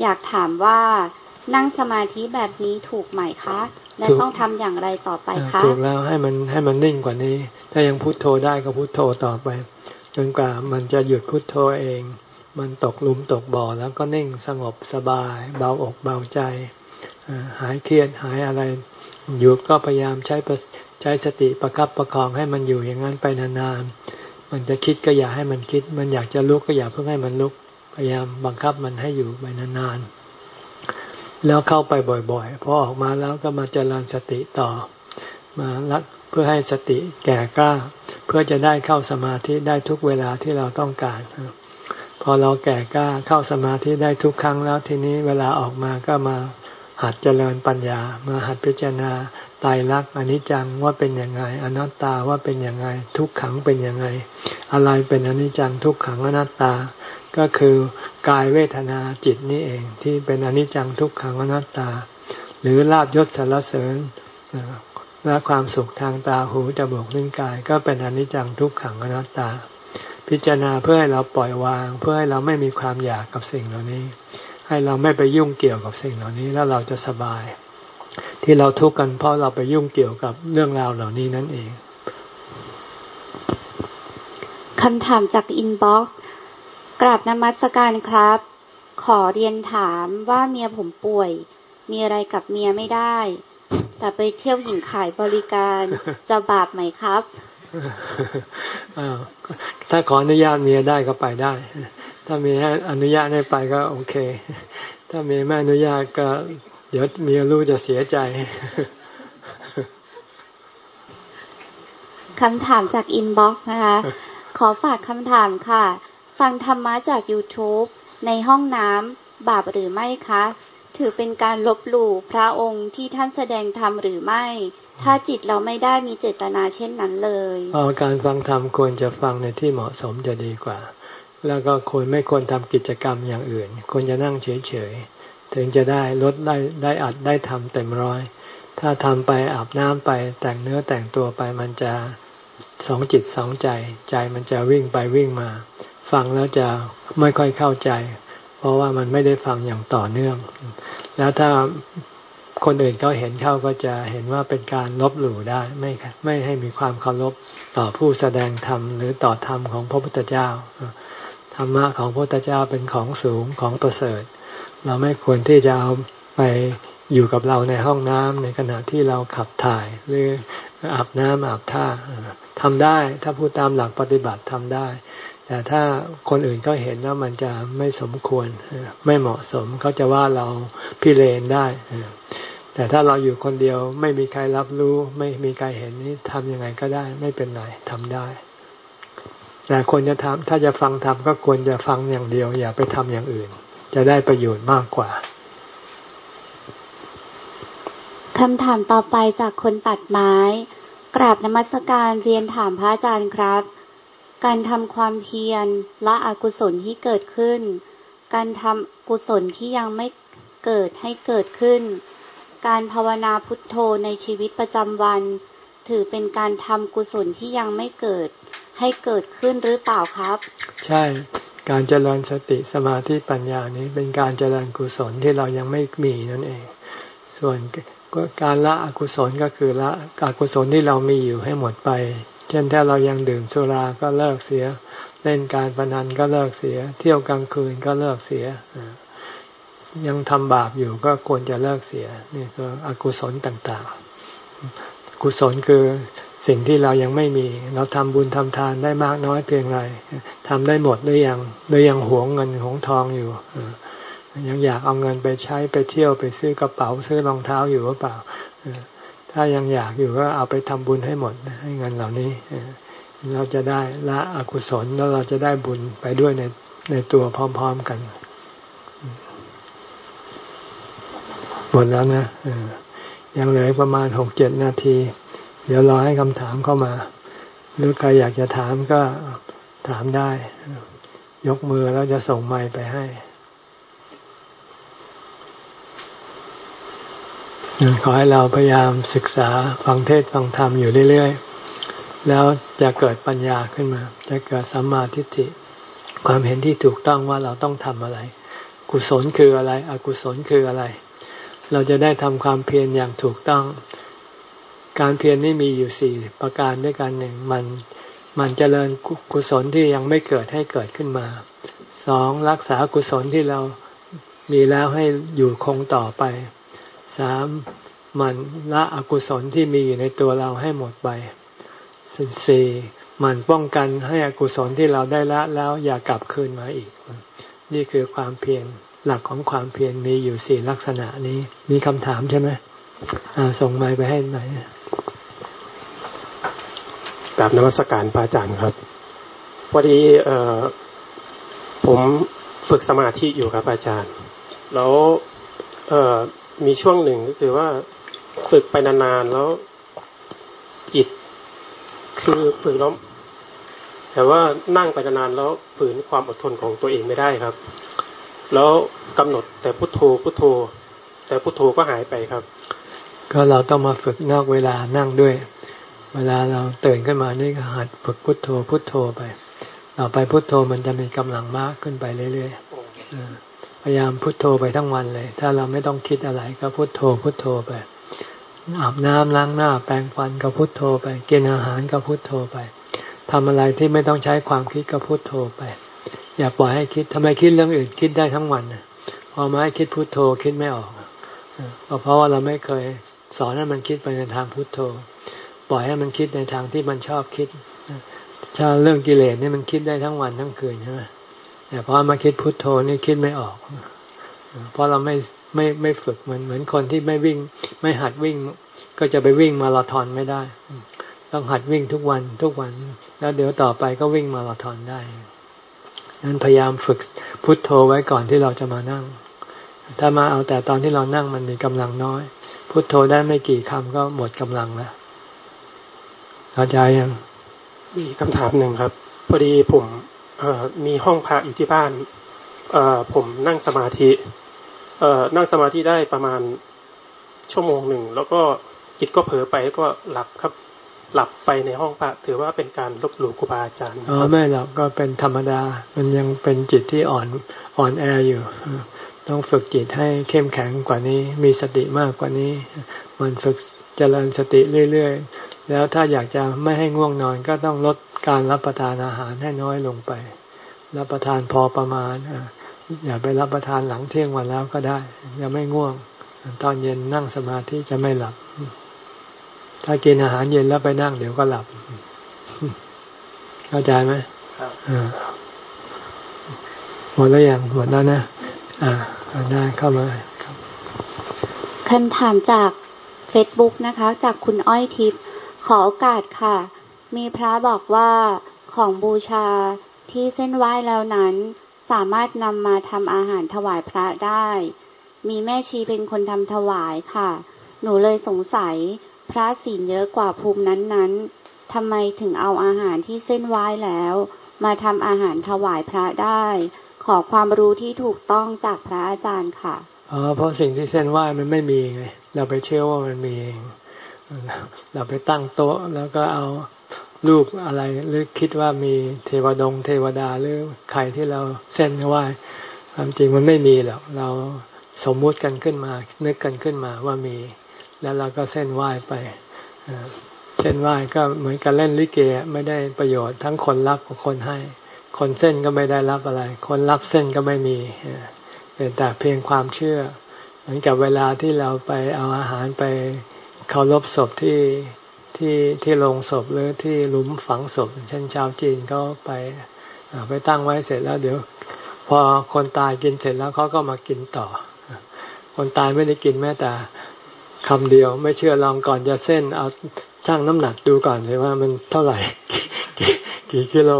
อยากถามว่านั่งสมาธิแบบนี้ถูกไหมคะ และต้องทำอย่างไรต่อไปคะ ถูกแล้วให้มันให้มันนิ่งกว่านี้ ถ้ายังพุโทโธได้ก็พุโทโธต่อไป จนกว่ามันจะหยุดพุโทโธเอง มันตกลุมตกบ่อแล้วก็นิ่งสงบสบาย เบาอกเบาใจ หายเครียดหายอะไรอยู่ก็พยายามใช้ใช้สติประคับประคองให้มันอยู่อย่างนั้นไปนานๆ มันจะคิดก็อย่าให้มันคิด มันอยากจะลุกก็อย่าเพิ่งให้มันลุก พยายามบังคับมันให้อยู่ไปนานๆ แล้วเข้าไปบ่อยๆ พอออกมาแล้วก็มาเจริญสติต่อ มาลักเพื่อให้สติแก่กล้า เพื่อจะได้เข้าสมาธิได้ทุกเวลาที่เราต้องการ พอเราแก่กล้าเข้าสมาธิได้ทุกครั้งแล้วทีนี้เวลาออกมาก็มาหัดเจริญปัญญา มาหัดพิจารณาตายรักอนิจจังว่าเป็นยังไง อนัตตาว่าเป็นยังไง ทุกขังเป็นยังไง อะไรเป็นอนิจจังทุกขังอนัตตา ก็คือกายเวทนาจิตนี่เองที่เป็นอนิจจังทุกขังอนัตตา หรือลาบยศสารเสริญและความสุขทางตาหูจมูกลิ้นกาย ก็เป็นอนิจจังทุกขังอนัตตา พิจารณาเพื่อให้เราปล่อยวาง เพื่อให้เราไม่มีความอยากกับสิ่งเหล่านี้ ให้เราไม่ไปยุ่งเกี่ยวกับสิ่งเหล่านี้แล้วเราจะสบาย ที่เราทุกข์กันเพราะเราไปยุ่งเกี่ยวกับเรื่องราวเหล่านี้นั่นเองคำถามจาก inbox กราบนมัสการครับ ขอเรียนถามว่าเมียผมป่วย มีอะไรกับเมียไม่ได้ แต่ไปเที่ยวหญิงขายบริการจะบาปไหมครับถ้าขออนุญาตเมียได้ก็ไปได้ ถ้าเมียอนุญาตให้ไปก็โอเค ถ้าเมียไม่อนุญาตก็ เดี๋ยวเมียรู้จะเสียใจคำถามจาก inbox นะคะ ขอฝากคำถามค่ะ ฟังธรรมะจาก YouTube ในห้องน้ำบาปหรือไม่คะ ถือเป็นการลบหลู่พระองค์ที่ท่านแสดงธรรมหรือไม่ ถ้าจิตเราไม่ได้มีเจตนาเช่นนั้นเลยอ๋อการฟังธรรมควรจะฟังในที่เหมาะสมจะดีกว่า แล้วก็ควรไม่ควรทำกิจกรรมอย่างอื่น ควรจะนั่งเฉยๆ ถึงจะได้ลดได้ได้อัดได้ทำเต็มร้อย ถ้าทำไปอาบน้ำไปแต่งเนื้อแต่งตัวไปมันจะสองจิตสองใจ ใจมันจะวิ่งไปวิ่งมา ฟังแล้วจะไม่ค่อยเข้าใจ เพราะว่ามันไม่ได้ฟังอย่างต่อเนื่อง แล้วถ้าคนอื่นเขาเห็นเข้าก็จะเห็นว่าเป็นการลบหลู่ได้ ไม่ไม่ให้มีความเคารพต่อผู้แสดงธรรมหรือต่อธรรมของพระพุทธเจ้าธรรมะของพระพุทธเจ้าเป็นของสูงของประเสริฐ เราไม่ควรที่จะเอาไปอยู่กับเราในห้องน้ำในขณะที่เราขับถ่ายหรืออาบน้ำอาบท่าทำได้ ถ้าพูดตามหลักปฏิบัติทำได้ แต่ถ้าคนอื่นเขาเห็นว่ามันจะไม่สมควร ไม่เหมาะสมเขาจะว่าเราพิเรนได้ แต่ถ้าเราอยู่คนเดียวไม่มีใครรับรู้ ไม่มีใครเห็นนี่ทำยังไงก็ได้ ไม่เป็นไรทำได้ แต่คนจะทำถ้าจะฟังทำก็ควรจะฟังอย่างเดียว อย่าไปทำอย่างอื่น จะได้ประโยชน์มากกว่าคำถามต่อไปจากคนตัดไม้ กราบนมัสการเรียนถามพระอาจารย์ครับ การทำความเพียรละอกุศลที่เกิดขึ้น การทำกุศลที่ยังไม่เกิดให้เกิดขึ้น การภาวนาพุทโธในชีวิตประจำวัน ถือเป็นการทำกุศลที่ยังไม่เกิด ให้เกิดขึ้นหรือเปล่าครับ ใช่การเจริญสติสมาธิปัญญานี้เป็นการเจริญกุศลที่เรายังไม่มีนั่นเอง ส่วนการละอกุศลก็คือละอกุศลที่เรามีอยู่ให้หมดไป ช่นถ้าเรายังดื่มสุราก็เลิกเสีย เล่นการพนันก็เลิกเสีย เที่ยวกลางคืนก็เลิกเสีย ยังทำบาปอยู่ก็ควรจะเลิกเสียนี่คืออกุศลต่างๆ กุศลคือสิ่งที่เรายังไม่มี เราทำบุญทำทานได้มากน้อยเพียงไรทำได้หมดหรือยังหรือยังหวงเงินหวงทองอยู่ยังอยากเอาเงินไปใช้ไปเที่ยวไปซื้อกระเป๋าซื้อรองเท้าอยู่หรือเปล่า ถ้ายังอยากอยู่ก็เอาไปทำบุญให้หมดให้เงินเหล่านี้ เราจะได้ละอกุศลแล้วเราจะได้บุญไปด้วยในในตัวพร้อม ๆกันหมดแล้วนะยังเหลือประมาณหกเจ็ดนาที เดี๋ยวรอให้คำถามเข้ามา หรือใครอยากจะถามก็ถามได้ ยกมือแล้วจะส่งไมค์ไปให้ ขอให้เราพยายามศึกษาฟังเทศฟังธรรมอยู่เรื่อยๆ แล้วจะเกิดปัญญาขึ้นมา จะเกิดสัมมาทิฏฐิ ความเห็นที่ถูกต้องว่าเราต้องทำอะไร กุศลคืออะไร อกุศลคืออะไร เราจะได้ทำความเพียรอย่างถูกต้อง การเพียรนี่มีอยู่สี่ประการด้วยกันหนึ่งมันมันเจริญกุศลที่ยังไม่เกิดให้เกิดขึ้นมาสองรักษากุศลที่เรามีแล้วให้อยู่คงต่อไป สามมันละอกุศลที่มีอยู่ในตัวเราให้หมดไปสี่มันป้องกันให้อกุศลที่เราได้ละแล้วอย่ากลับคืนมาอีก นี่คือความเพียรหลักของความเพียรมีอยู่สี่ลักษณะนี้ มีคำถามใช่ไหมส่งไมไปให้หน่อยกราบนวัสการพระอาจารย์ครับพอดีเออผมฝึกสมาธิอยู่ครับอาจารย์ แล้วเออ มีช่วงหนึ่งก็คือว่าฝึกไปนานๆแล้วจิต คือฝึกแล้วแต่ว่านั่งไปนานๆแล้วฝืนความอดทนของตัวเองไม่ได้ครับ แล้วกำหนดแต่พุโทโธพุโทโธ แต่พุโทโธก็หายไปครับ ก็เราต้องมาฝึกนอกเวลานั่งด้วย เวลาเราตื่นขึ้นมานี่ก็หัดฝึกพุโทโธพุโทโธไปต่อไปพุโทโธมันจะมีกำลังมากขึ้นไปเรื่อยๆ พยายามพุโทโธไปทั้งวันเลย ถ้าเราไม่ต้องคิดอะไรก็พุโทโธพุโทโธไป อาบน้ำล้างหน้า แปรงฟันก็พุโทโธไป กินอาหารก็พุโทโธไปทำอะไรที่ไม่ต้องใช้ความคิดก็พุโทโธไป อย่าปล่อยให้คิดทำไมคิดเรื่องอื่นคิดได้ทั้งวันพอมาให้คิดพุโทโธคิดไม่ออกก็เพราะว่าเราไม่เคยสอนให้มันคิดไปในทางพุโทโธ ปล่อยให้มันคิดในทางที่มันชอบคิดถ้าเรื่องกิเลสเนี่ยมันคิดได้ทั้งวันทั้งคืนใช่ไหม แต่พอมาคิดพุทโธนี่คิดไม่ออก เพราะเราไม่ไม่ไม่ฝึกเหมือนเหมือนคนที่ไม่วิ่ง ไม่หัดวิ่ง ก็จะไปวิ่งมาราธอนไม่ได้ ต้องหัดวิ่งทุกวันทุกวัน แล้วเดี๋ยวต่อไปก็วิ่งมาราธอนได้นั้นพยายามฝึกพุทโธไว้ก่อนที่เราจะมานั่ง ถ้ามาเอาแต่ตอนที่เรานั่งมันมีกำลังน้อย พุทโธได้ไม่กี่คำก็หมดกำลังแล้วเข้าใจยังมีคำถามหนึ่งครับพอดีผม มีห้องพระอยู่ที่บ้านผมนั่งสมาธินั่งสมาธิได้ประมาณชั่วโมงหนึ่ง แล้วก็จิตก็เผลอไปก็หลับครับ หลับไปในห้องพระถือว่าเป็นการลบหลู่ครูบาอาจารย์อ๋อไม่หลับก็เป็นธรรมดา มันยังเป็นจิตที่อ่อนอ่อนแออยู่ ต้องฝึกจิตให้เข้มแข็งกว่านี้ มีสติมากกว่านี้ มันฝึกเจริญสติเรื่อย แล้วถ้าอยากจะไม่ให้ง่วงนอนก็ต้องลดการรับประทานอาหารให้น้อยลงไป รับประทานพอประมาณอย่าไปรับประทานหลังเที่ยงวันแล้วก็ได้ยังไม่ง่วง ตอนเย็นนั่งสมาธิจะไม่หลับ ถ้ากินอาหารเย็นแล้วไปนั่งเดี๋ยวก็หลับ เข้าใจไหมครับหมดแล้วยังหมดแล้วนะ อ่าได้เข้ามาคำถามจากเฟซบุ๊กนะคะ จากคุณอ้อยทิพย์ ขอโอกาสค่ะ มีพระบอกว่าของบูชาที่เส้นไหว้แล้วนั้น สามารถนำมาทำอาหารถวายพระได้ มีแม่ชีเป็นคนทำถวายค่ะ หนูเลยสงสัยพระศีลเยอะกว่าภูมินั้นๆทำไมถึงเอาอาหารที่เส้นไหว้แล้ว มาทำอาหารถวายพระได้ ขอความรู้ที่ถูกต้องจากพระอาจารย์ค่ะอ๋อเพราะสิ่งที่เส้นไหว้มันไม่มีไงเราไปเชื่อว่ามันมีเอง เราไปตั้งโต๊ะ แล้วก็เอารูปอะไรหรือคิดว่ามีเทวดง เทวดาหรือใครที่เราเส้นไหว้ความจริงมันไม่มีหรอกเราสมมุติกันขึ้นมา นึกกันขึ้นมาว่ามี แล้วเราก็เส้นไหว้ไปเส้นไหว้ก็เหมือนกับเล่นลิเกไม่ได้ประโยชน์ทั้งคนรับกับคนให้ คนเส้นก็ไม่ได้รับอะไร คนรับเส้นก็ไม่มีเป็นแต่เพียงความเชื่อ เหมือนกับเวลาที่เราไปเอาอาหารไป เคารพศพที่ที่ที่ลงศพหรือที่หลุมฝังศพเช่นชาวจีนก็ไปไปตั้งไว้เสร็จแล้วเดี๋ยว พอคนตายกินเสร็จแล้วเขาก็มากินต่อ คนตายไม่ได้กินแม้แต่คำเดียว ไม่เชื่อลองก่อนจะเส้นเอาช่างน้ำหนักดูก่อนเลยว่ามันเท่าไหร่ กี่กิโล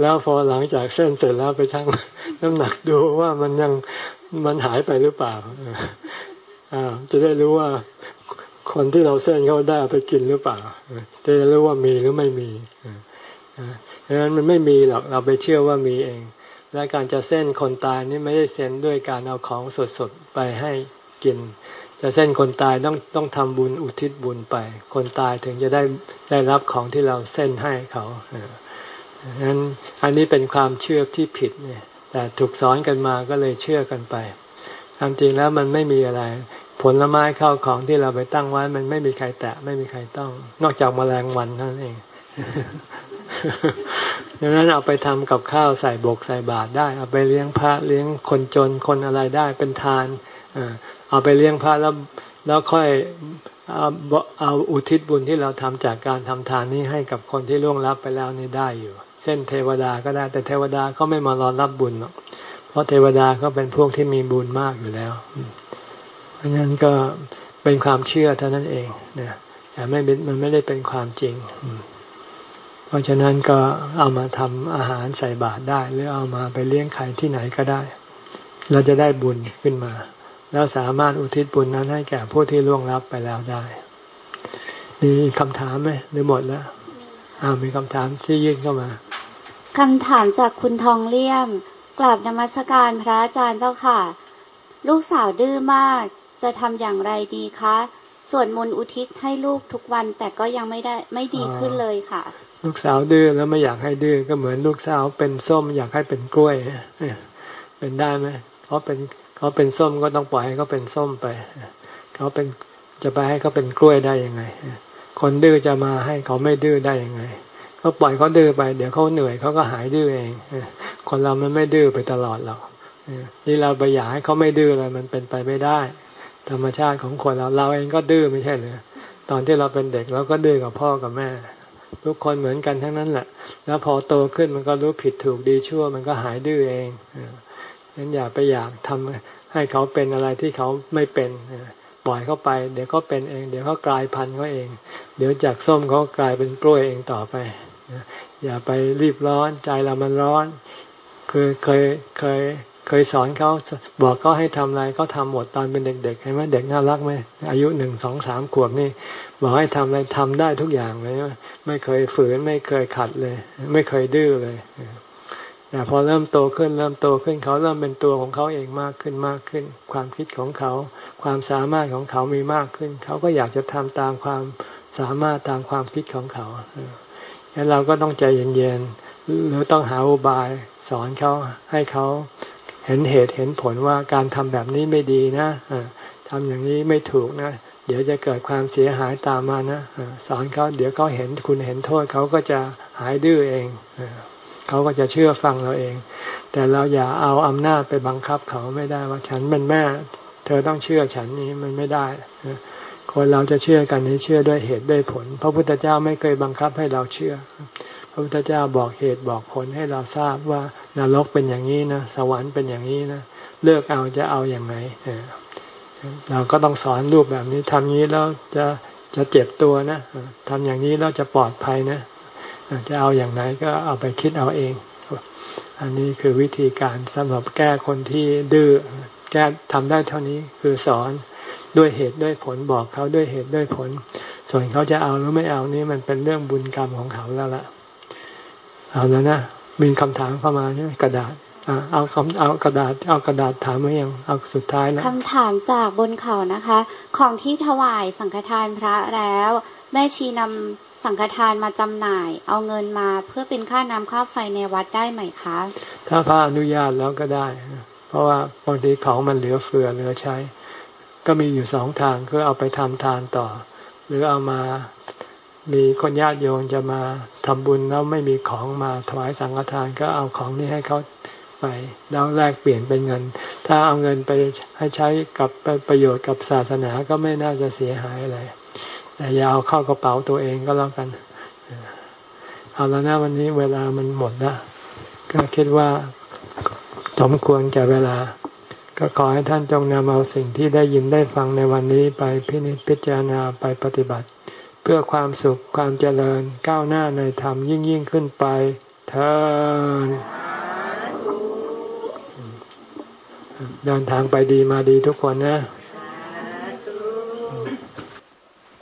แล้วพอหลังจากเส้นเสร็จแล้วไปชั่งน้ำหนักดูว่ามันยังมันหายไปหรือเปล่าอ่าจะได้รู้ว่า คนที่เราเส้นเขาได้ไปกินหรือเปล่าจะรู้ว่ามีหรือไม่มีดังนั้นมันไม่มีหรอกเราไปเชื่อว่ามีเอง และการจะเส้นคนตายนี่ไม่ได้เส้นด้วยการเอาของสดๆไปให้กิน จะเส้นคนตายต้องต้องทำบุญอุทิศบุญไป คนตายถึงจะได้ได้รับของที่เราเส้นให้เขาดังนั้นอันนี้เป็นความเชื่อที่ผิดเนี่ยแต่ถูกสอนกันมาก็เลยเชื่อกันไปความจริงแล้วมันไม่มีอะไร ผลไม้ข้าวของที่เราไปตั้งไว้มันไม่มีใครแตะ ไม่มีใครต้อง นอกจากมแมลงวันเท่านั้นเองดังนั้นเอาไปทำกับข้าวใส่บกใส่บาตรได้ เอาไปเลี้ยงพระเลี้ยงคนจนคนอะไรได้เป็นทานเอาไปเลี้ยงพระแล้วแล้วค่อยเอาเอาอุทิศบุญที่เราทำจากการทำทานนี้ให้กับคนที่ล่วงลับไปแล้วนี่ได้อยู่ เส้นเทวดาก็ได้ แต่เทวดาก็ไม่มารอรับบุญหรอกเพราะเทวดาก็เป็นพวกที่มีบุญมากอยู่แล้ว นั้นก็เป็นความเชื่อเท่านั้นเองนะแต่ไม่มันไม่ได้เป็นความจริง เพราะฉะนั้นก็เอามาทำอาหารใส่บาตรได้ หรือเอามาไปเลี้ยงใครที่ไหนก็ได้ เราจะได้บุญขึ้นมา แล้วสามารถอุทิศบุญนั้นให้แก่ผู้ที่ล่วงลับไปแล้วได้มีคำถามไหมหรือหมดแล้วอ้าวมีคำถามที่ยื่นเข้ามาคำถามจากคุณทองเลี่ยมกราบนมัสการพระอาจารย์เจ้าค่ะ ลูกสาวดื้อมาก จะทำอย่างไรดีคะส่วนมนอุทิศให้ลูกทุกวันแต่ก็ยังไม่ได้ไม่ดีขึ้นเลยค่ะ ลูกสาวดื้อแล้วไม่อยากให้ดื้อก็เหมือนลูกสาวเป็นส้มอยากให้เป็นกล้วยเป็นได้ไหมเขาเป็นเขาเป็นส้มก็ต้องปล่อยให้เขาเป็นส้มไปเขาเป็นจะไปให้เขาเป็นกล้วยได้ยังไง คนดื้อจะมาให้เขาไม่ดื้อได้ยังไงก็ปล่อยเขาดื้อไป เดี๋ยวเขาเหนื่อยเขาก็หายดื้อเองคนเรามันไม่ดื้อไปตลอดหรอกนี่เราไปอยากให้เขาไม่ดื้อเลยมันเป็นไปไม่ได้ ธรรมชาติของคนเราเราเองก็ดื้อไม่ใช่เหรอตอนที่เราเป็นเด็กเราก็ดื้อกับพ่อกับแม่ ทุกคนเหมือนกันทั้งนั้นแหละ แล้วพอโตขึ้นมันก็รู้ผิดถูกดีชั่ว มันก็หายดื้อเองงั้นอย่าไปอยากทำให้เขาเป็นอะไรที่เขาไม่เป็นปล่อยเขาไป เดี๋ยวเขาเป็นเอง เดี๋ยวเขากลายพันธุ์เขาเอง เดี๋ยวจากส้มเขากลายเป็นกล้วยเองต่อไปอย่าไปรีบร้อนใจเรามันร้อน คือเคยเคย เคยสอนเขาบอกเขาให้ทำอะไรก็ทำหมดตอนเป็นเด็กๆเห็นไหมเด็กน่ารักไหมอายุหนึ่งสองสามขวบนี่ บอกให้ทำอะไรทำได้ทุกอย่างเลยไม่เคยฝืนไม่เคยขัดเลย ไม่เคยดื้อเลยแต่พอเริ่มโตขึ้นเริ่มโตขึ้นเขาเริ่มเป็นตัวของเขาเองมากขึ้นมากขึ้น ความคิดของเขา ความสามารถของเขามีมากขึ้น เขาก็อยากจะทำตามความสามารถตามความคิดของเขาดังนั้นเราก็ต้องใจเย็นๆหรือต้องหาอุบายสอนเขาให้เขา เห็นเหตุเห็นผลว่าการทำแบบนี้ไม่ดีนะทำอย่างนี้ไม่ถูกนะ เดี๋ยวจะเกิดความเสียหายตามมานะสอนเขาเดี๋ยวเขาเห็นคุณเห็นโทษเขาก็จะหายดื้อเองเขาก็จะเชื่อฟังเราเอง แต่เราอย่าเอาอำนาจไปบังคับเขาไม่ได้ว่าฉันเป็นแม่ เธอต้องเชื่อฉันนี้มันไม่ได้คนเราจะเชื่อกันนี้เชื่อด้วยเหตุด้วยผล พระพุทธเจ้าไม่เคยบังคับให้เราเชื่อ ระพุทธเจ้าบอกเหตุบอกผลให้เราทราบว่านรกเป็นอย่างนี้นะสวรรค์เป็นอย่างนี้นะเลือกเอาจะเอาอย่างไรเราก็ต้องสอนรูปแบบนี้ทำนี้แล้วจะจะเจ็บตัวนะทำอย่างนี้แล้วจะปลอดภัยนะจะเอาอย่างไหนก็เอาไปคิดเอาเอง อันนี้คือวิธีการสำหรับแก้คนที่ดื้อแก้ทำได้เท่านี้คือสอนด้วยเหตุด้วยผลบอกเขาด้วยเหตุด้วยผล ส่วนเขาจะเอาหรือไม่เอานี่มันเป็นเรื่องบุญกรรมของเขาแล้วล่ะ เอาแล้วนะมีคำถามเข้ามาใช่ไหมกระดาษเอาคำเอากระดาษเอากระดาษถามมายังเอาสุดท้ายแล้วคำถามจากบนเขานะคะ ของที่ถวายสังฆทานพระแล้ว แม่ชีนำสังฆทานมาจำหน่าย เอาเงินมาเพื่อเป็นค่าน้ำค่าไฟในวัดได้ไหมคะ ถ้าพระอนุญาตแล้วก็ได้ เพราะว่าบางทีของมันเหลือเฟือเหลือใช้ ก็มีอยู่สองทางคือเอาไปทำทานต่อ หรือเอามา มีคนญาติโยมจะมาทำบุญแล้วไม่มีของมาถวายสังฆทานก็เอาของนี้ให้เขาไปแล้วแลกเปลี่ยนเป็นเงิน ถ้าเอาเงินไปให้ใช้กับประโยชน์กับศาสนาก็ไม่น่าจะเสียหายอะไรแต่อย่าเอาเข้ากระเป๋าตัวเองก็แล้วกัน เอาแล้วนะวันนี้เวลามันหมดนะก็คิดว่าสมควรแก่เวลา ก็ขอให้ท่านจงนำเอาสิ่งที่ได้ยินได้ฟังในวันนี้ไปพินิจพิจารณาไปปฏิบัติ เพื่อความสุขความเจริญก้าวหน้าในธรรมยิ่งยิ่งขึ้นไปเธอเดินทางไปดีมาดีทุกคนนะ